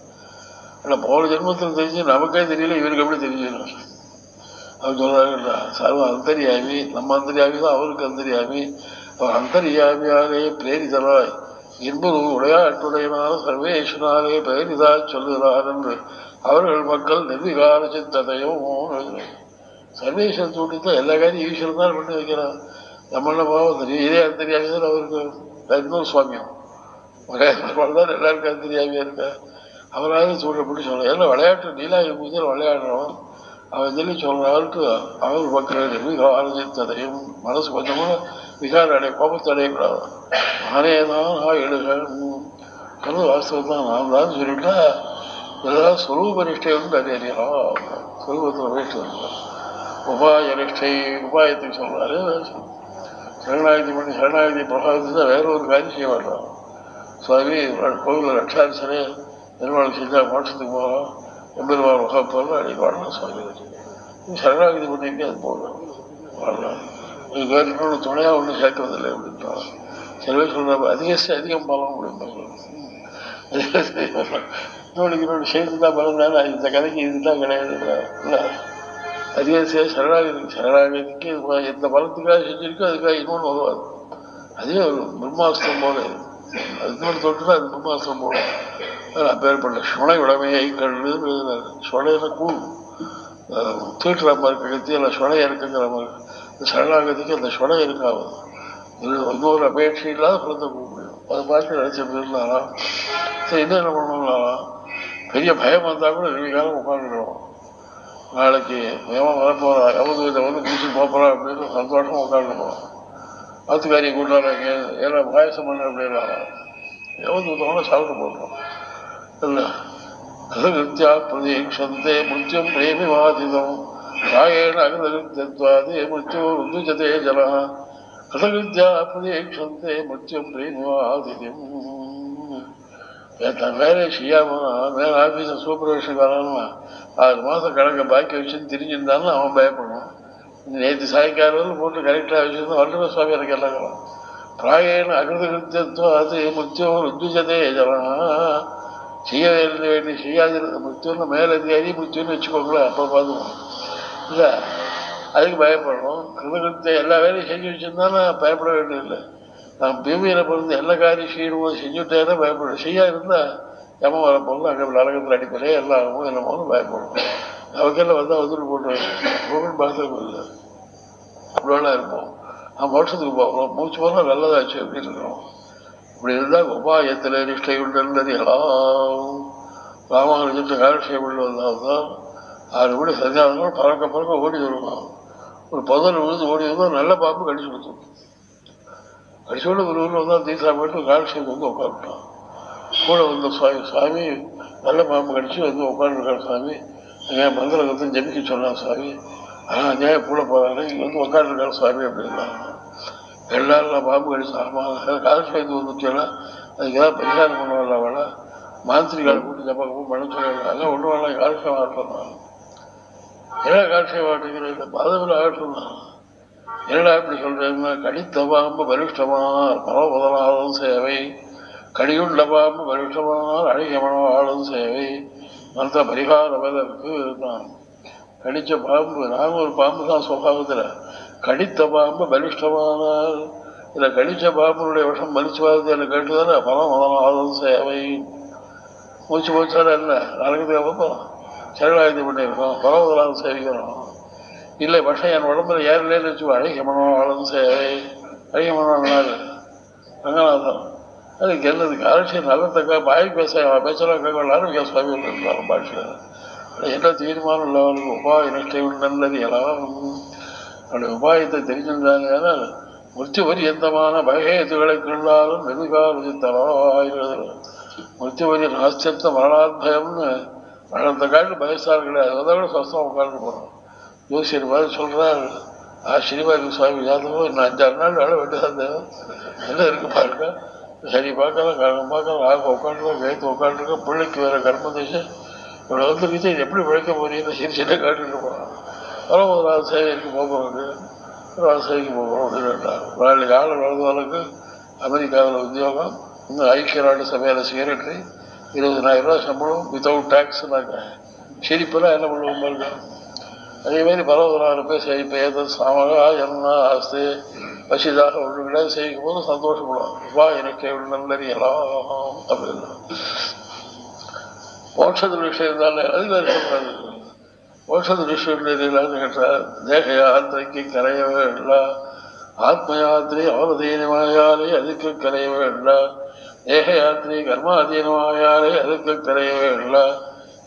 ஆனால் போன ஜென்மத்தில் தெரிஞ்சு நமக்கே தெரியல இவருக்கு எப்படி தெரிஞ்சிடும் அவர் சொல்றாருல்ல சர்வ அந்தரியாமி நம்ம அந்தரியாமி தான் அவருக்கு அந்தரியாமி. அவர் அந்தரியாமியாலே பிரேரிதராய் இன்பது உடையாட்டுடையனால சர்வேஸ்வனாலே பிரேரிதா சொல்லுகிறார் என்று அவர்கள் மக்கள் நிர்விகார சித்ததையும் சர்வேஸ்வரன் தூண்டித்தான் எல்லா காரியம் ஈஸ்வரன் தான் பண்ணி வைக்கிறார். நம்மள பாவம்? தெரியும். இதே அவருக்கு இன்னொரு சுவாமியம் ஒரே தான் எல்லாருக்கும் அந்தரியாமியா இருக்கா? அவராவது சூழப்பட்டு சொல்ல எல்லாம் விளையாட்டு நீலாயி பூஜை விளையாடுறோம் அவன் சொல்லி சொல்ற அவருக்கு அவர் மக்கள் விகாரத்தையும் மனசு கொஞ்சம் விகார அடைய கோபத்தை அடையக்கூடாது. நானே தான் நான் எழுக சொல்ல வாஸ்தவம் தான். நான் தான் சொல்லிட்டா இதெல்லாம் சுரூப நிஷ்டை வந்து அறியலாம் சுரூபத்தில் நிஷ்டை வந்து உபாய நிஷ்டை உபாயத்துக்கு சொல்றாரு சரணாகதி பண்ணி சரணாகதி தான் வேற ஒரு காரியம் செய்ய மாட்டோம் சுவாமி கோவிலில் ரட்சாரிசனே பெருமாள் செஞ்சால் மோட்சத்துக்கு போகலாம் எம்பெருமான் எம்பெருமாள் போகலாம் அடி வாழலாம் சுவாமி நீ சரணாகதி பண்ணிட்டு அது போகலாம் வாழலாம் இது வேறு இன்னொன்று துணையாக ஒன்றும் சேர்க்கறதில்லை அப்படின்றாங்க சில பேர் சொல்கிறாங்க அதிகசி அதிகம் போகலாம் அப்படின்னு இவனுக்கு இன்னொன்று சேர்த்து தான் பலம்னால இந்த கதைக்கு இதுதான் கிடையாது. இல்லை அதிகசியாக சரணாகதி சரணாகதிக்கு எந்த பலத்துக்காக செஞ்சிருக்கோ அதுக்காக இன்னொன்று வருவாது அதே ஒரு பிரம்மாஸ்திரம் போல. அது தொட்டுனா அது பிரம்மாஸ்திரம் போல. அப்பேற்பட்ட சுனை உடமையை கண்டு சுனையில கூழ். தீட்டுற மாதிரி கழித்து இல்லை சுனை இருக்குங்கிற மாதிரி இந்த சரணாகதிக்கு அந்த சுனை இருக்காது. இன்னொரு அபேட்சை இல்லாத பிறந்த கூப்பிடும் அதை பார்த்து நினைச்ச இருந்தாலும் சரி இன்னும் என்ன பண்ணலாம் பெரிய பயம் வந்தால் கூட நிர்வீகாலம் உட்காந்துடுவோம் நாளைக்கு ஏமா வரப்போறா எவ்வளவு இதை வந்து குடிச்சு போகிறா அப்படின்னு சந்தோஷம் உட்காந்துருப்போம் ஆத்துக்காரியை கூட்டாங்க ஏன்னா பாயசம் பண்ண அப்படின்னா எவ்வளவு தோணும் சாப்பிட்டு போடுறோம் இல்லை கிருத்யா பிரதீட்சந்தே மிருத்யும் பிரேமி வாதிதம் ராயேண அகிருத்யத்வாதே மிருத்யோ ருந்துஜதே ஜல கிருதகிருத்யா பிரதீட்சந்தே மிருத்யும் பிரேமி வாதிதம் தன் வேலையை செய்யாம மேல ஆபீஸ சூப்பர்வைசர் வரானுமா ஆறு மாதம் கணக்கை பாக்கி வச்சுன்னு தெரிஞ்சிருந்தாலும் அவன் பயப்படுவான். நேற்று சாயங்காலம் போட்டு கரெக்டாக வச்சிருந்தா வல்லுவ சுவாமி எனக்கு எல்லாம் பிராயண அகிருத கிருத்தியத்துவம் அது முத்தியம் ருந்துஜதே ஜலம் செய்ய வேண்டிய செய்யாதிருந்த மிருத்யுன்னு மேலதிகாரி முத்தியம்னு வச்சுக்கோங்களேன் அப்போ பார்த்துக்கணும் இல்லை அதுக்கு பயப்படணும் கிருதகிருத்த எல்லா வேலையும் செஞ்சு வச்சிருந்தாலும் பயப்பட வேண்டியதில்லை. நான் பூமியில் பிறந்து எல்லா காரியம் செய்யணும் தான் பயப்படும் செய்யா இருந்தால் ஏமா வரப்போகுது அங்கே நரகத்தில் அடிப்படையே எல்லாம் ஆகும் என்னமோன்னு பயப்படும். நமக்கெல்லாம் வந்தால் வந்துட்டு போட்டு பூமின்னு பார்த்துக்க இல்லை. இவ்வளோலாம் இருப்போம். நான் வருஷத்துக்கு போகிறோம் மூச்சு போனால் நல்லதாச்சு அப்படின்னு இருக்கிறோம் இப்படி இருந்தால் உபாயத்தில் நிஷ்டை உண்டது எல்லாம் ராமானுஜத்தை காலட்சேபம் உள்ள வந்தால்தான் ஆறு மணி சந்தியானம் பறக்க பறக்க ஓடி வருவான். ஒரு புதல் விழுந்து ஓடி வந்தால் நல்ல பாம்பு கடிச்சு கொடுத்துருவோம் அடிச்சோட ஒரு ஊரில் வந்தால் தீசா போயிட்டு காலட்சேபம் வந்து உட்காந்துட்டான் கூட வந்த சுவாமி சுவாமி நல்ல பாம்பு கடிச்சு வந்து உட்காந்துருக்காரு சுவாமி அங்கே மந்திரத்தை ஜபிக்க சொன்னான் சுவாமி ஆனால் அங்கே கூட போகிறாரு இங்கே வந்து உட்காந்துருக்காரு சுவாமி அப்படின்னா. எல்லாரும் பாம்பு கடிச்சு ஆமாம் காலட்சேபத்து வந்துச்சுன்னா அதுக்கு ஏதாவது பரிகாரம் பண்ண வரல வேணா மாந்திரிகால் கூட்டி ஜப்பாக்கு பண்ண சொல்லுவாங்க. ஒன்று வேணாம் காலட்சேபம் ஆட்டலாம் என்ன காட்சிய மாட்டேங்கிறது பதவியில் ஆகட்டும் என்னடா இப்படி சொல்றேன்னா கடித்த பாம்பு பலிஷ்டமானார் சேவை கடியுள்ள பாம்பு பலிஷ்டமானார் சேவை மற்ற பரிகாரவதற்கு இருந்தான் கடித்த பாம்பு நானும் ஒரு பாம்பு தான் சுவாவத்தில் கடித்த பாம்பு பலிஷ்டமானார் இதில் கடித்த பாம்புடைய விஷம் பலிச்சு பார்த்து எனக்கு கேட்டுதானே? பல முதலாளும் சேவை. மூச்சு மூச்சால என்ன? நரகத்துக்கு அப்புறம் சரணாயுதம் பண்ணியிருக்கோம். பல முதலாவது சேவிக்கிறோம். இல்லை பட்சம் என் உடம்புல ஏறலேன்னு வச்சு அழகியமனோ ஆளும் சேவை அழகியமனோ ரங்கநாதன். அது கெல்லதுக்கு அரசியல் நல்லத்தக்கா பாய் பேச பேச்சலாம் கேட்கல ஆரோக்கிய சுவாமி இருந்தாலும் பாஷையில் என்ன தீர்மானம் இல்லாமல் உபாய நிஷ்டை நல்லது எல்லாம் அவருடைய உபாயத்தை தெரிஞ்சிருந்தாங்க முர்த்தி எந்தமான பயஹேத்துகளை கண்டாலும் மெதுகாலுத்தலாயிருந்தது முர்த்தி பரிய ரகசியத்தை மரணாத்பயம்னு மரணத்தை காட்டு பயசார் கிடையாது அதை விட சஸ்தம் உட்காந்து போகிறோம் ஜோசியர் மாதிரி சொல்றாரு. ஆ இருக்கு சுவாமி ஜாதகம் இன்னும் அஞ்சாறு நாள் வேலை வேண்டியது என்ன இருக்கு பாருங்க. சரி பார்க்கலாம். கழகம் பார்க்கலாம். ஆக உட்காந்துருக்கோம் கைத்து உட்காந்துருக்கோம். பிள்ளைக்கு வேற கர்ம தேசம் இவ்வளோ வந்துருச்சு இது எப்படி பிழைக்க போறீங்கன்னு சரி சரியாக காட்டுட்டு போகிறோம் அப்புறம் ஒரு ஆள் சேவைக்கு போகிறோம் ஒரு ஆள் சேவைக்கு போகிறோம் அப்படின்னு நாளைக்கு ஆள் வளர்ந்தவர்களுக்கு அமெரிக்காவில் உத்தியோகம். இன்னும் ஐக்கிய நாடு சபையில் செக்ரட்டரி இருபதனாயிரம் ரூபா சம்பளம் வித்தவுட் டேக்ஸ்னாக்க சிரிப்பெல்லாம் என்ன பண்ணுவோம் பாருங்க. அதே மாதிரி பரவதனாறு பேர் செய்ப்ப ஏதோ சாமகா என்ன ஆஸ்து பசிதாக ஒன்று செய்யும் போது சந்தோஷப்படும் வா எனக்கு நல்லறியலாம் அப்படின்னு. மோட்சத்து விஷயம் தானே அதுல சொல்றாரு மோட்சத்து விஷயம் தெரியலான்னு கேட்டால் தேக யாத்திரைக்கு கரையவே இல்லை ஆத்ம யாத்திரை அவதீனமாயாலே அதுக்கு கரையவே இல்லை தேக யாத்திரை கர்மாதீனமாயாலே அதுக்கு கரையவே இல்லை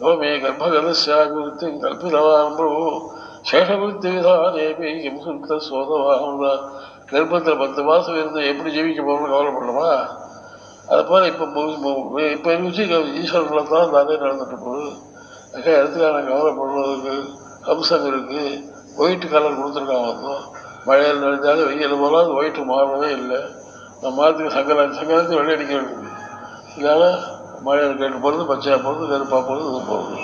யோமே கர்ப்பகதஸ்யாபிவృత్తి கல்பிதவான் பிரபு சேஷபுத்தி விதானேபி கிம்சுத்த சோதவாக கர்ப்பத்தில் பத்து மாதம் இருந்து எப்படி ஜீவிக்க போகணும்னு கவலைப்படணுமா அது போல இப்போ இப்போ இருந்துச்சு ஈஸ்வரங்களை தான் தானே நடந்துட்டு போகுது. அக்கா இடத்துக்கான கவலைப்படுறதுக்கு? அம்சம் இருக்குது ஒயிட் கலர் கொடுத்துருக்காங்க மொத்தம் மழையில் நனைஞ்சாலும் வெயில் போல அது ஒயிட் மாறவே இல்லை. நம்ம மாதத்துக்கு சங்கராந்தி சங்கராந்தி வெள்ளை அடிக்க வேண்டியது. இதனால் மழை கேட்டு போகிறது பச்சையாக போகிறது கருப்பாக போகிறது இது போகிறது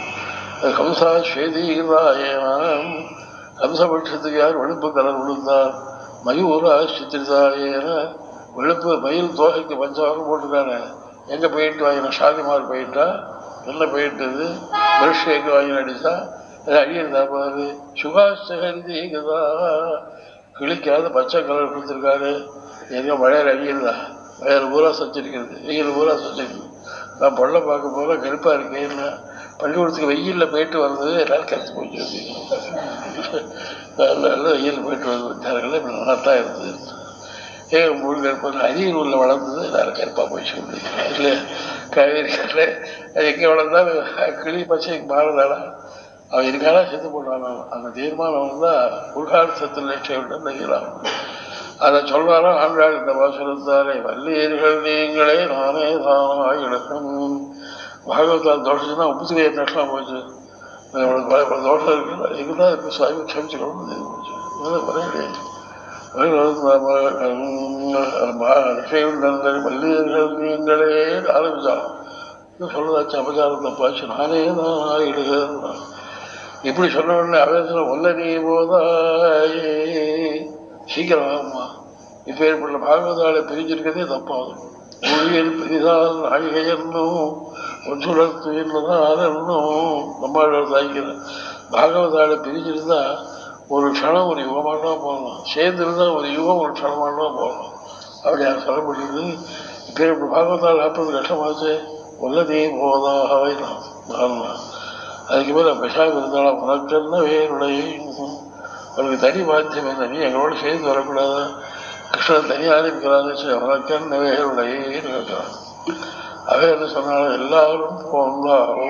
அது கம்சா ஸ்வேதீராயணம் கம்சபட்சத்துக்கு யார் வெளுப்பு கலர் விழுந்தார்? மயூரா சித்திரிதாயன வெளுப்பு மயில் தோகைக்கு பஞ்சவரம் போட்டிருக்கானே. எங்கே போயிட்டு வாங்கின? ஷாதிமார் போயிட்டா? என்ன போயிட்டது பிரஷ் எங்கே வாங்கி அடித்தா? அது அழியிருந்தா பாரு. சுகாசகந்தி கிழிக்காத பச்சை கலர் கொடுத்துருக்காரு. எங்கே மழையில் அழியிருந்தா வேறு பூரா சச்சிருக்கிறது. வெயில் பூரா சச்சிருக்குது நான் பொல்ல பார்க்க போல கருப்பாக இருக்கேன் பள்ளிக்கூடத்துக்கு வெயிலில் போயிட்டு வந்தது எல்லாரும் கருத்து போச்சு நல்ல வெயிலில் போயிட்டு வந்து இப்படி நல்லா தான் இருந்தது. ஏன் மூணு கருப்பு அரியலூரில் வளர்ந்தது எல்லாரும் கருப்பாக போயிடுச்சு இல்லை காவேரி கடலை அது எங்கே வளர்ந்தாலும் கிளி பச்சை மாறுதாடா. அவன் இருக்கானா செத்து போடுறான் அந்த தீர்மானம் வந்தால் உள்காலத்தில் நிச்சயம் நினைக்கிறான் அதை சொல்றாரோ ஆண்டாள் இந்த வாசனத்தாலே வல்லீர்கள் நீங்களே நானே தானாய் எடுக்கும். பாகவதால் தோஷத்துனா உப்புத்திரையை நஷ்டம் போச்சு. இவ்வளவு தோஷம் இருக்கு. இதுதான் இப்போ சுவாமி க்ஷமிச்சுக்கணும். போச்சு வல்லியர்கள் நீங்களே ஆரம்பிச்சான் சொல்றதாச்சு அபச்சாரத்தை பாச்சு நானே தான் ஆயிடுகிறேன் இப்படி சொன்ன உடனே அவசரம் ஒல்ல நீ போதாயே. சீக்கிரம். ஆகும்மா இப்போ ஏற்பட்ட பாகவதாலை பிரிஞ்சிருக்கிறதே தப்பாகும் மொழியில் பெரிதால் நாழிகையன்னும் ஒன்றுடத்து என்னதான் நம்மளோட தாய்க்கிறேன் பாகவதாலை பிரிஞ்சிருந்தா ஒரு க்ஷணம் ஒரு யுகமானா போகணும் சேர்ந்துருந்தா ஒரு யுகம் ஒரு க்ஷணமானா போகணும் அப்படி நான் சொல்ல முடியுது? இப்போ ஏற்பட்ட பாகவதால் ஆப்பது கஷ்டமாச்சு உள்ளதே போதாக நான் அதுக்கு மேலே பெஷாக இருந்தாலும் உனக்கு என்ன வேறுடைய அவருக்கு தனி பாத்தியம் என்ன? நீ எங்களோட சேர்ந்து வரக்கூடாது? கிருஷ்ணன் தனி ஆரம்பிக்கிறான்னு உனக்கு என்ன வேறுடைய கேட்கிறான். அவன் என்ன சொன்னாலும் எல்லாரும் போந்தாரோ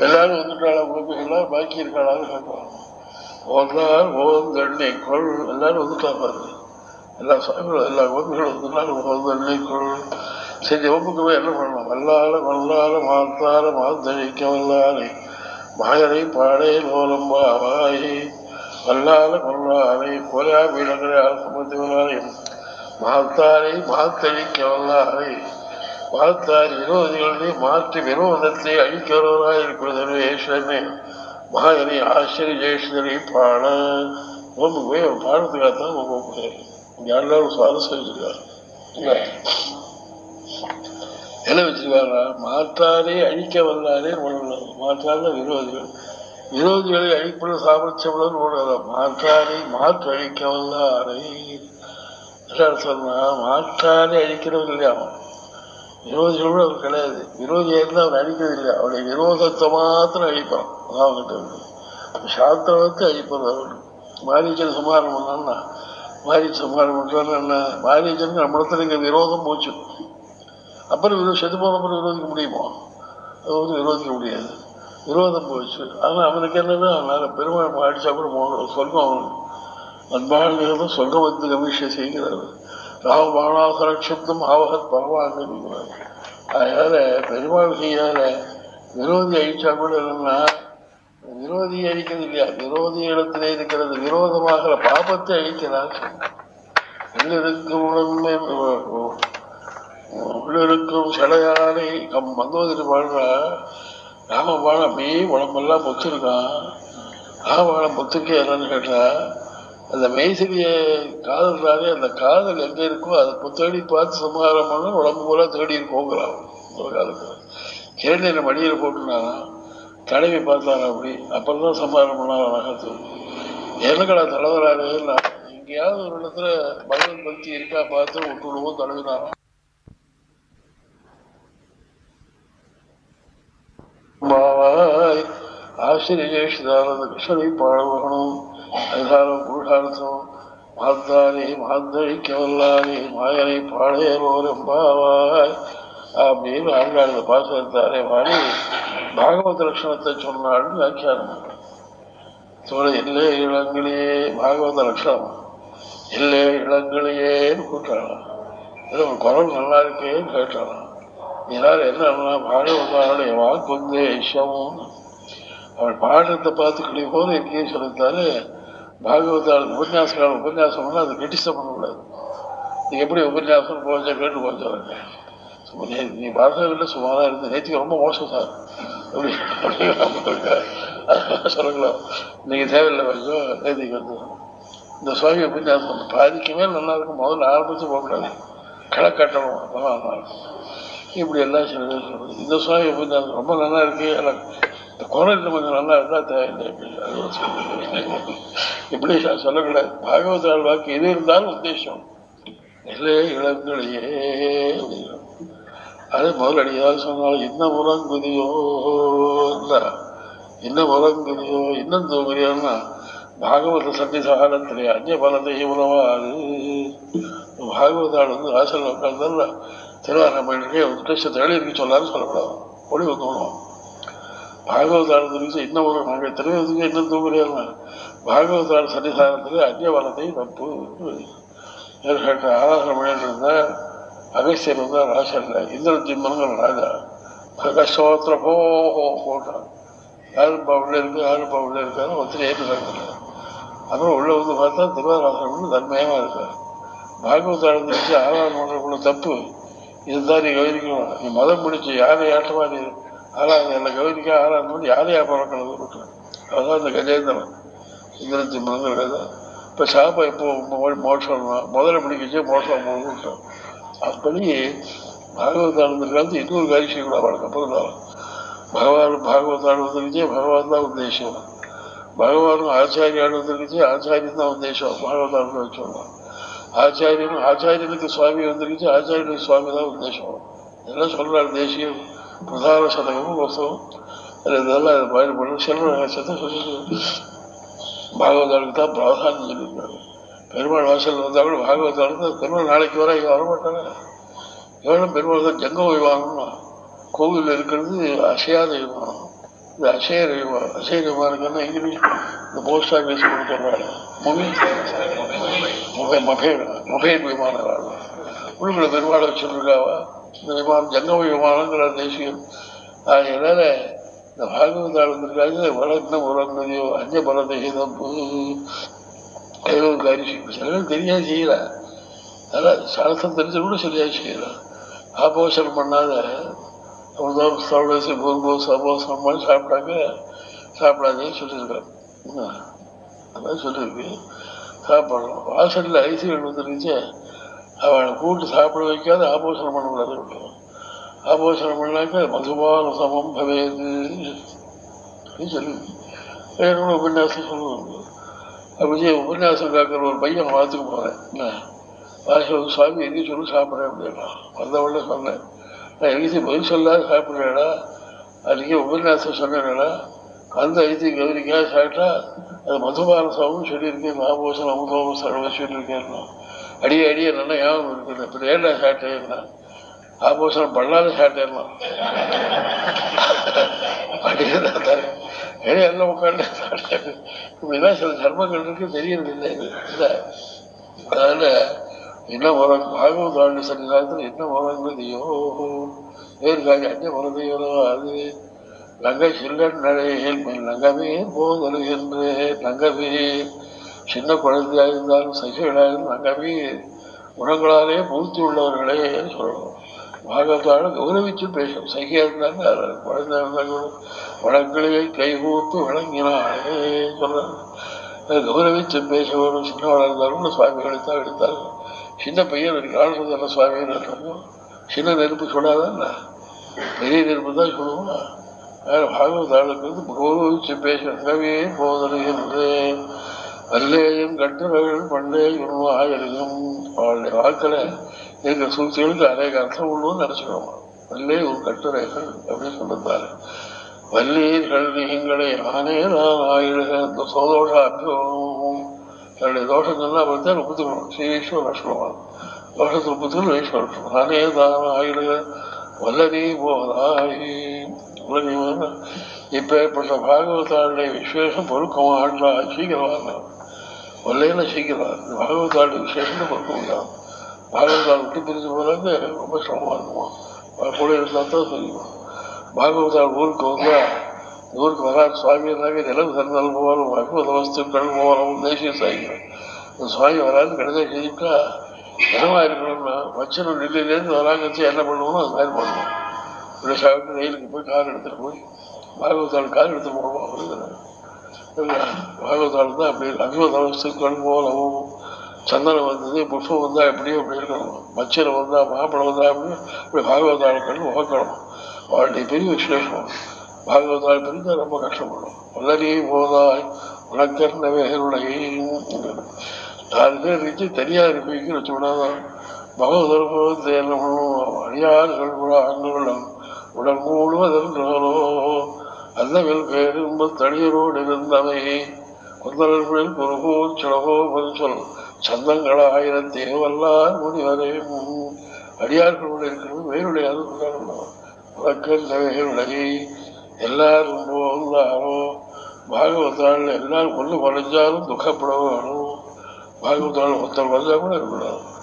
எல்லாரும் வந்துட்டாளா? உங்களுக்கு எல்லாரும் பாக்கி இருக்காளான்னு கேட்கலாம் போந்தார் ஓந்தண்ணை கொள். எல்லாரும் வந்துட்டா பாருங்க. எல்லா சாமிகளும் எல்லா கோபிகளும் வந்துட்டாலும் ஓந்தண்ணை கொள். சரி ஒப்புக்கு போய் என்ன பண்ணணும்? வல்லால வல்லால மாத்தால மாத்தழிக்க வல்லாலே மாயரை பாடே லோலம்பாவாய் வல்லால கொல்லாலை போலா வீடங்களை அரசுமத்துவனாலே மாத்தாரை மாத்தழிக்க வல்லாலை மாத்தார் விரோதிகளை மாற்றி விரோதத்தை அழிக்கிறவராய் இருக்கிறது ஈஸ்வரனே மகாகனி ஆச்சரிய ஜெயஸ்வரி பாட ரொம்ப போய் பாடத்துக்காகத்தான் ரொம்ப போய் இங்க எல்லாரும் சுவாரஸ்யம் வச்சிருக்காரு. என்ன வச்சிருக்காரா மாற்றாரே அழிக்க வல்லாரே உணர்வு மாற்றான விரோதிகள். விரோதிகளை அழிப்பது சாமர்த்தியமுடன் உணர மாற்றாரை மாற்று அழிக்க வல்லாரை சொன்னா மாற்றாரே அழிக்கிறவர் இல்லையா அவன்? விரோதிகளோடு அவர் கிடையாது. விரோதியா இருந்தால் அவன் அழிக்கிறது இல்லை அவருடைய விரோதத்தை மாத்திரம் அழிப்பான். அதான் அவன்கிட்ட சாஸ்திரத்தை அழிப்பது அவரு. மாரீச்சன் சுமாரம் பண்ணான்னா மாரி சுமாரம் பண்றான்னு என்ன மாரீச்சனுக்கு நம்மளத்துல இங்க விரோதம் போச்சு. அப்புறம் விரோ செத்து போன அப்புறம் விரோதிக்க முடியுமா? அது வந்து விரோதிக்க முடியாது. விரோதம் போச்சு. ஆனால் அவனுக்கு என்னன்னா அவனால பெருமாள் அடித்தா கூட மோகம் சொர்க்கம் அவனுக்கு சொர்க்கம் வந்து கமிஷ செய்கிறார். ராமபாணாசரட்சப்தம் ஆவகத் பகவான் அதனால பெருமாள் செய்யாத விரோதி அழிச்சா கூட என்னன்னா விரோதி அழிக்கிறது இல்லையா விரோதி இடத்திலே இருக்கிறது விரோதமாகிற பாபத்தை அழிக்கிறார். உள்ளிருக்கும் உடம்பே உள்ளிருக்கும் சிலையானை கம் மந்தோதரி பாடுற வாழ அப்படியே உடம்பெல்லாம் பொத்திருக்கான் ராமபாணம் பொத்துக்கே என்னன்னு கேட்டா அந்த மெய்சிறிய காதல்றாரே அந்த காதல் எங்க இருக்கோ அதை இப்போ தேடி பார்த்து சமாதானம் பண்ண உடம்பு போல தேடி இருக்கோங்கிறான். ஒரு காலத்துல. கிரண்டியில் மடியில் போட்டுனானா தடவி பார்த்தாரா அப்படி? அப்புறம் தான் சமாதானம் பண்ணாரா நகத்து எனக்கடா தலைவராரு எங்கேயாவது ஒரு இடத்துல பகவத் பக்தி இருக்கா பார்த்து விட்டுடுவோம் தடவினாராம். பாவாய் ஆசிரியேஷிதானந்த கிருஷ்ணனை பாடவகணும் அதிகாரம் புருஷார்த்தம் மாத்தானே மாத்தழிக்கவல்லானே மாயனை பாடையரோரம் பாவாய். அப்படின்னு ஆண்டாள் பாசத்தாரே மாறி பாகவத லட்சணத்தை சொன்னாள் வியாக்கியானம். சோழ எல்லே இளங்களையே பாகவத லட்சணம் எல்லே இளங்களையேன்னு கூட்டாளாம் இது ஒரு குரல் நல்லா இருக்கேன்னு கேட்டாளாம். இதனால என்னன்னா பாகவதாருடைய வாக்குந்தேஷம் அவள் பாடத்தை பார்த்துக்கிட்டே போது எங்கேயும் சொல்லித்தாரு பாகவதால் உபன்யாசக்கார உபன்யாசம் பண்ணால் அது கிட்டிசம் பண்ணக்கூடாது. நீ எப்படி உபன்யாசம் போச்சா கேட்டு போச்சாருங்க நீ நீ பாரதவில் சுமாராக இருந்து நேற்றுக்கு ரொம்ப மோசம் சார். அப்படி அப்படி சொல்லலாம் நீங்க தேவையில்லை கொஞ்சம் நேற்றுக்கு வந்து. இந்த சுவாமி உபன்யாசம் பாதிக்குமே நல்லா இருக்கும். முதல்ல ஆரம்பித்து போகக்கூடாது. களை கட்டணும் அதெல்லாம் நல்லா இருக்கும். இப்படி எல்லாம் சில பேர் சொல்றது இந்த சுவாமி உபன்யாசம் ரொம்ப நல்லா இருக்கு எல்லாம் இந்த குரல் கொஞ்சம் நல்லா இருந்தா தேவையில்லை இப்படி சொல்லக்கூடாது. பாகவதால் வாக்கு எது இருந்தாலும் உத்தேசம். இல்லை இளங்களையே அது முதல் அடியால் சொன்னாலும் என்ன முறங்குதியோ இல்ல என்ன முறங்குதியோ இன்னும் தூங்குறியோன்னா பாகவத சன்னிதானத்திலே அந்நிய பலத்தை உணவாது. பாகவதால் வந்து வாசல் உட்கார்ந்தால திருவாரூரே உத்தேசத்தை எழுதி சொல்லாருன்னு சொல்லக்கூடாது. ஒளி தோணும் பாகவதால் தெரிவித்து இன்னும் ஒரு நாங்கள் தெரிவித்துக்கு இன்னும் தூங்குறியோன்னா பாகவதார சன்னிதானத்தில் அந்நிய பலத்தை தப்பு கேட்ட ஆராதனை இருந்தால் இருந்த அகஸ்தியர் வந்து ராசல்ல இந்திரஜி ராஜா. பிரகசோத்திர போ போட்டான் யாருப்பா பவுல இருக்கு யாருப்பா பவுல இருக்காரு. ஒருத்தர் ஏற்றுக்காங்க அப்புறம் உள்ள வந்து பார்த்தா திருவாராசனம் வந்து இருக்கார். இருக்காரு பாகவதால் ஆராதனை பண்றதுக்குள்ள தப்பு. இதுதான் நீ கவனிக்கணும் நீ மதம் பிடிச்சி யாரை ஆட்டமா நீ ஆராதனை என்னை கவனிக்க ஆராதனை யாரையா பழக்கிறது விட்டுரு அதுதான் இந்த கஜேந்திரன். இந்திரஜி மனதில் கதை. இப்போ சாப்பா எப்போ மோ- மோட்சம் முதல்ல பிடிக்கிச்சு மோட்சம் போகணும் அப்படி பாகவதானந்த காலத்து இன்னொரு காரியம் கூட அவளுக்கு அப்புறம் தான். பகவான் பாகவதானந்தரிச்சே பகவான் தான் உத்தேசம் பகவானும் ஆச்சாரியானந்தரிச்சே ஆச்சாரியன் தான் உத்தேசம் பாகவதானந்த வச்சுருந்தான் ஆச்சாரியனும் ஆச்சாரியனுக்கு சுவாமி வந்துருச்சு ஆச்சாரியனுக்கு சுவாமி தான் உத்தேசம் இதெல்லாம் சொல்றாரு தேசியம் பிரதான சதகமும் வசம் இதெல்லாம் பயன்படும் செல்வ ரகசியத்தை சொல்லி பாகவதாளுக்கு தான் பிரதானம் சொல்லியிருக்காங்க. பெருமாள் வாசல் வந்தால் கூட பாகவதாளுக்கு பெருமாள் நாளைக்கு வர இங்க வரமாட்டாங்க. இவனும் பெருமாள் தான் ஜங்க விமானம் கோவில் இருக்கிறது அசையாத விமானம் இந்த அசைய விமானம் அசைய விமானம்னா இங்கிலீஷ் இந்த போஸ்ட் ஆஃபீஸ் கொடுத்துட்றாங்க. மொபைல் மொபைல் மொபைல் மொபைல் விமானம் உள்ளுக்குள்ள பெருமாளை இந்த விமானம் ஜங்கம விமானங்கிற தேசியம் அதனால இந்த பாகவதால் வந்திருக்காங்க வளர்ந்த உறங்கதையோ அஞ்ச பலதையும் ஏதோ ஒரு காரியம் சில பேர் தெரியாது செய்யல அதான் சாஸ்திரம் தெரிஞ்சு கூட சரியா செய்யல ஆபோஷனம் பண்ணாத அமிர்தம் சர்வசி சபோசனம் பண்ணி சாப்பிட்டாங்க சாப்பிடாதே சொல்லியிருக்காரு அதான் சொல்லியிருக்கு சாப்பிடணும். வாசலில் ஐசிகள் வந்துருச்சு அவனை கூட்டு சாப்பிட வைக்காத ஆபோஷணம் பண்ணக்கூடாது ஆபோசனம் பண்ணாக்க மதுபான சமம் பவேது. சொல்லி. வேற உபன்யாசம் சொல்லுவாங்க விஜய் உபன்யாசம் காக்கிற ஒரு பையன் வாத்துக்கு போறேன். என்ன? வாசல் சுவாமி எங்கேயும் சொல்லி சாப்பிட்றேன் அப்படின்னா. வந்தவொடனே சொன்னேன். நான் எங்கேயும் பதில் சொல்லாத சாப்பிட்றேடா அதுக்கே உபன்யாசம் சொன்னேடா அந்த ஐத்தி கௌரிக்காக சாப்பிட்டா அது மதுபான சமம் சொல்லியிருக்கேன். ஆபோசனம் அமுதம் சர்வ சொல்லியிருக்கேன். அடியே அடியே நல்லா ஞாபகம் இருக்குது. இப்படி ஏன்டா சாப்பிட்டேன்னா ஆபோசனம் பண்ணாலும் சாப்பிட்டேன்னா அப்படியே ஏன் எல்லாம் உட்காந்து சாப்பிட்டேன் இப்படிதான் சில தர்மங்கள் இருக்கு தெரியறது இல்லை. அதனால என்ன உரம் பாகவத ஆண்டு சன்னிதானத்தில் என்ன வருங்கிறதையோ வேறு காய் அஞ்ச வரதையோ அது லங்கை சில்லன் நடையில் லங்கமே போதலுகின்ற லங்கமே சின்ன குழந்தையாக இருந்தாலும் சகிகளாக இருந்தாலும் லங்கமே குணங்களாலே பூர்த்தி உள்ளவர்களே சொல்லணும். பாகவத்தால கௌரவிச்சு பேசும் சகியா இருந்தாங்க குழந்தை இருந்தாலும் வழங்களையை கைகூத்து வழங்கினாலே சொல்றாங்க கௌரவிச்சு பேச சின்னவளாக இருந்தாலும் சுவாமிகளை தான் எடுத்தாங்க. சின்ன பையன் எனக்கு சுவாமி சுவாமின்னு சின்ன நெருப்பு சொல்லாதான் பெரிய நெருப்பு தான் சொல்லுவோம். பாகவதாளுக்கு வந்து கௌரவிச்சு பேசுறவே போதலுகின்ற வல்லேயும் கட்டுரைகள் பண்டே ஆயிரம் அவளுடைய வாக்களை எங்கள் சூழ்ச்சிகளுக்கு அநேக அர்த்தம் உள்ளும் நினைச்சுக்கணும் வல்லே ஒரு கட்டுரைகள் அப்படின்னு சொல்லிருந்தாரு வல்லீர்கள் நீங்களே ஆனே நான் ஆயிடுக. இந்த சோதோஷ அபியோகம் என்னுடைய தோஷம் சொன்னா பார்த்தா ஒப்புத்துக்கணும் ஸ்ரீ ஈஸ்வர சொல்லுவாங்க தோஷத்தை ஒப்புத்துக்கணும் ஈஸ்வரம் ஆனே தான் ஆயிடுக. வல்லதி போதாயி இப்ப இப்பட்ட பாகவதாளுடைய விசேஷம் பொறுக்க ஆண்டா சீக்கிரம் வல்லையில சீக்கிரம் பாகவதாளுடைய விசேஷம் பொறுக்க முடியாது பாகவதால் விட்டு பிரிஞ்சு போறாங்க ரொம்ப சிரமமா இருக்குமா? கூட இருந்தா தான் தெரியும். பாகவதால் ஊருக்கு வந்தா ஊருக்கு வராது சுவாமி இருந்தாங்க நிலவு தந்தால் பாகவத வஸ்து வஸ்துக்கள் போவாலும் தேசிய சாய்க்கிறேன் சுவாமி வராது கடைசியாக செஞ்சுட்டா என்னமா இருக்கணும்னா வச்சனம் நெல்லிலேருந்து வராங்கச்சு என்ன பண்ணுவோம் அது மாதிரி பண்ணுவோம். இப்படி ரயிலுக்கு போய் கார் எடுத்துட்டு போய் பாகவதாள் கார் எடுத்துட்டு அப்படிங்கிறாங்க பாகவதாள் தான் அப்படி அபிவத வஸ்துக்கள் போலவும் சந்தனம் வந்தது புஷ்பம் வந்தா எப்படியும் அப்படி இருக்கணும். மச்சரம் வந்தா மாப்பிளம் வந்தா அப்படி இப்படி கண்டு உகக்கணும் அவளுடைய பெரிய விசேஷம். பாகவதால் பிரிந்தா ரொம்ப கஷ்டப்படும். வளரே போதாய் உனக்கர்ந்த வேருடைய நாலு பேர் வச்சு தனியார் இருப்பீங்க வச்சு விடாதான் பகவதர் தேர்தலும் அடியார்கள் ஆண்டுகளும் உடல் மூடுவதென்றாலோ அல்லவில் பேரும்ப தனியரோடு இருந்தவை. குந்தரர்கள் குருகோ சிலகோ சொல் சந்தங்கள் ஆயிரத்தி வல்லார் முனிவரே. அடியார்களோடு இருக்கிறது வேறுடையாது உலகை எல்லாரும் போந்தாரோ பாகவத்தாள் எல்லாரும் கொண்டு குறைஞ்சாலும் துக்கப்பட வேணும் ああいうことなのかったれか、辛くるから。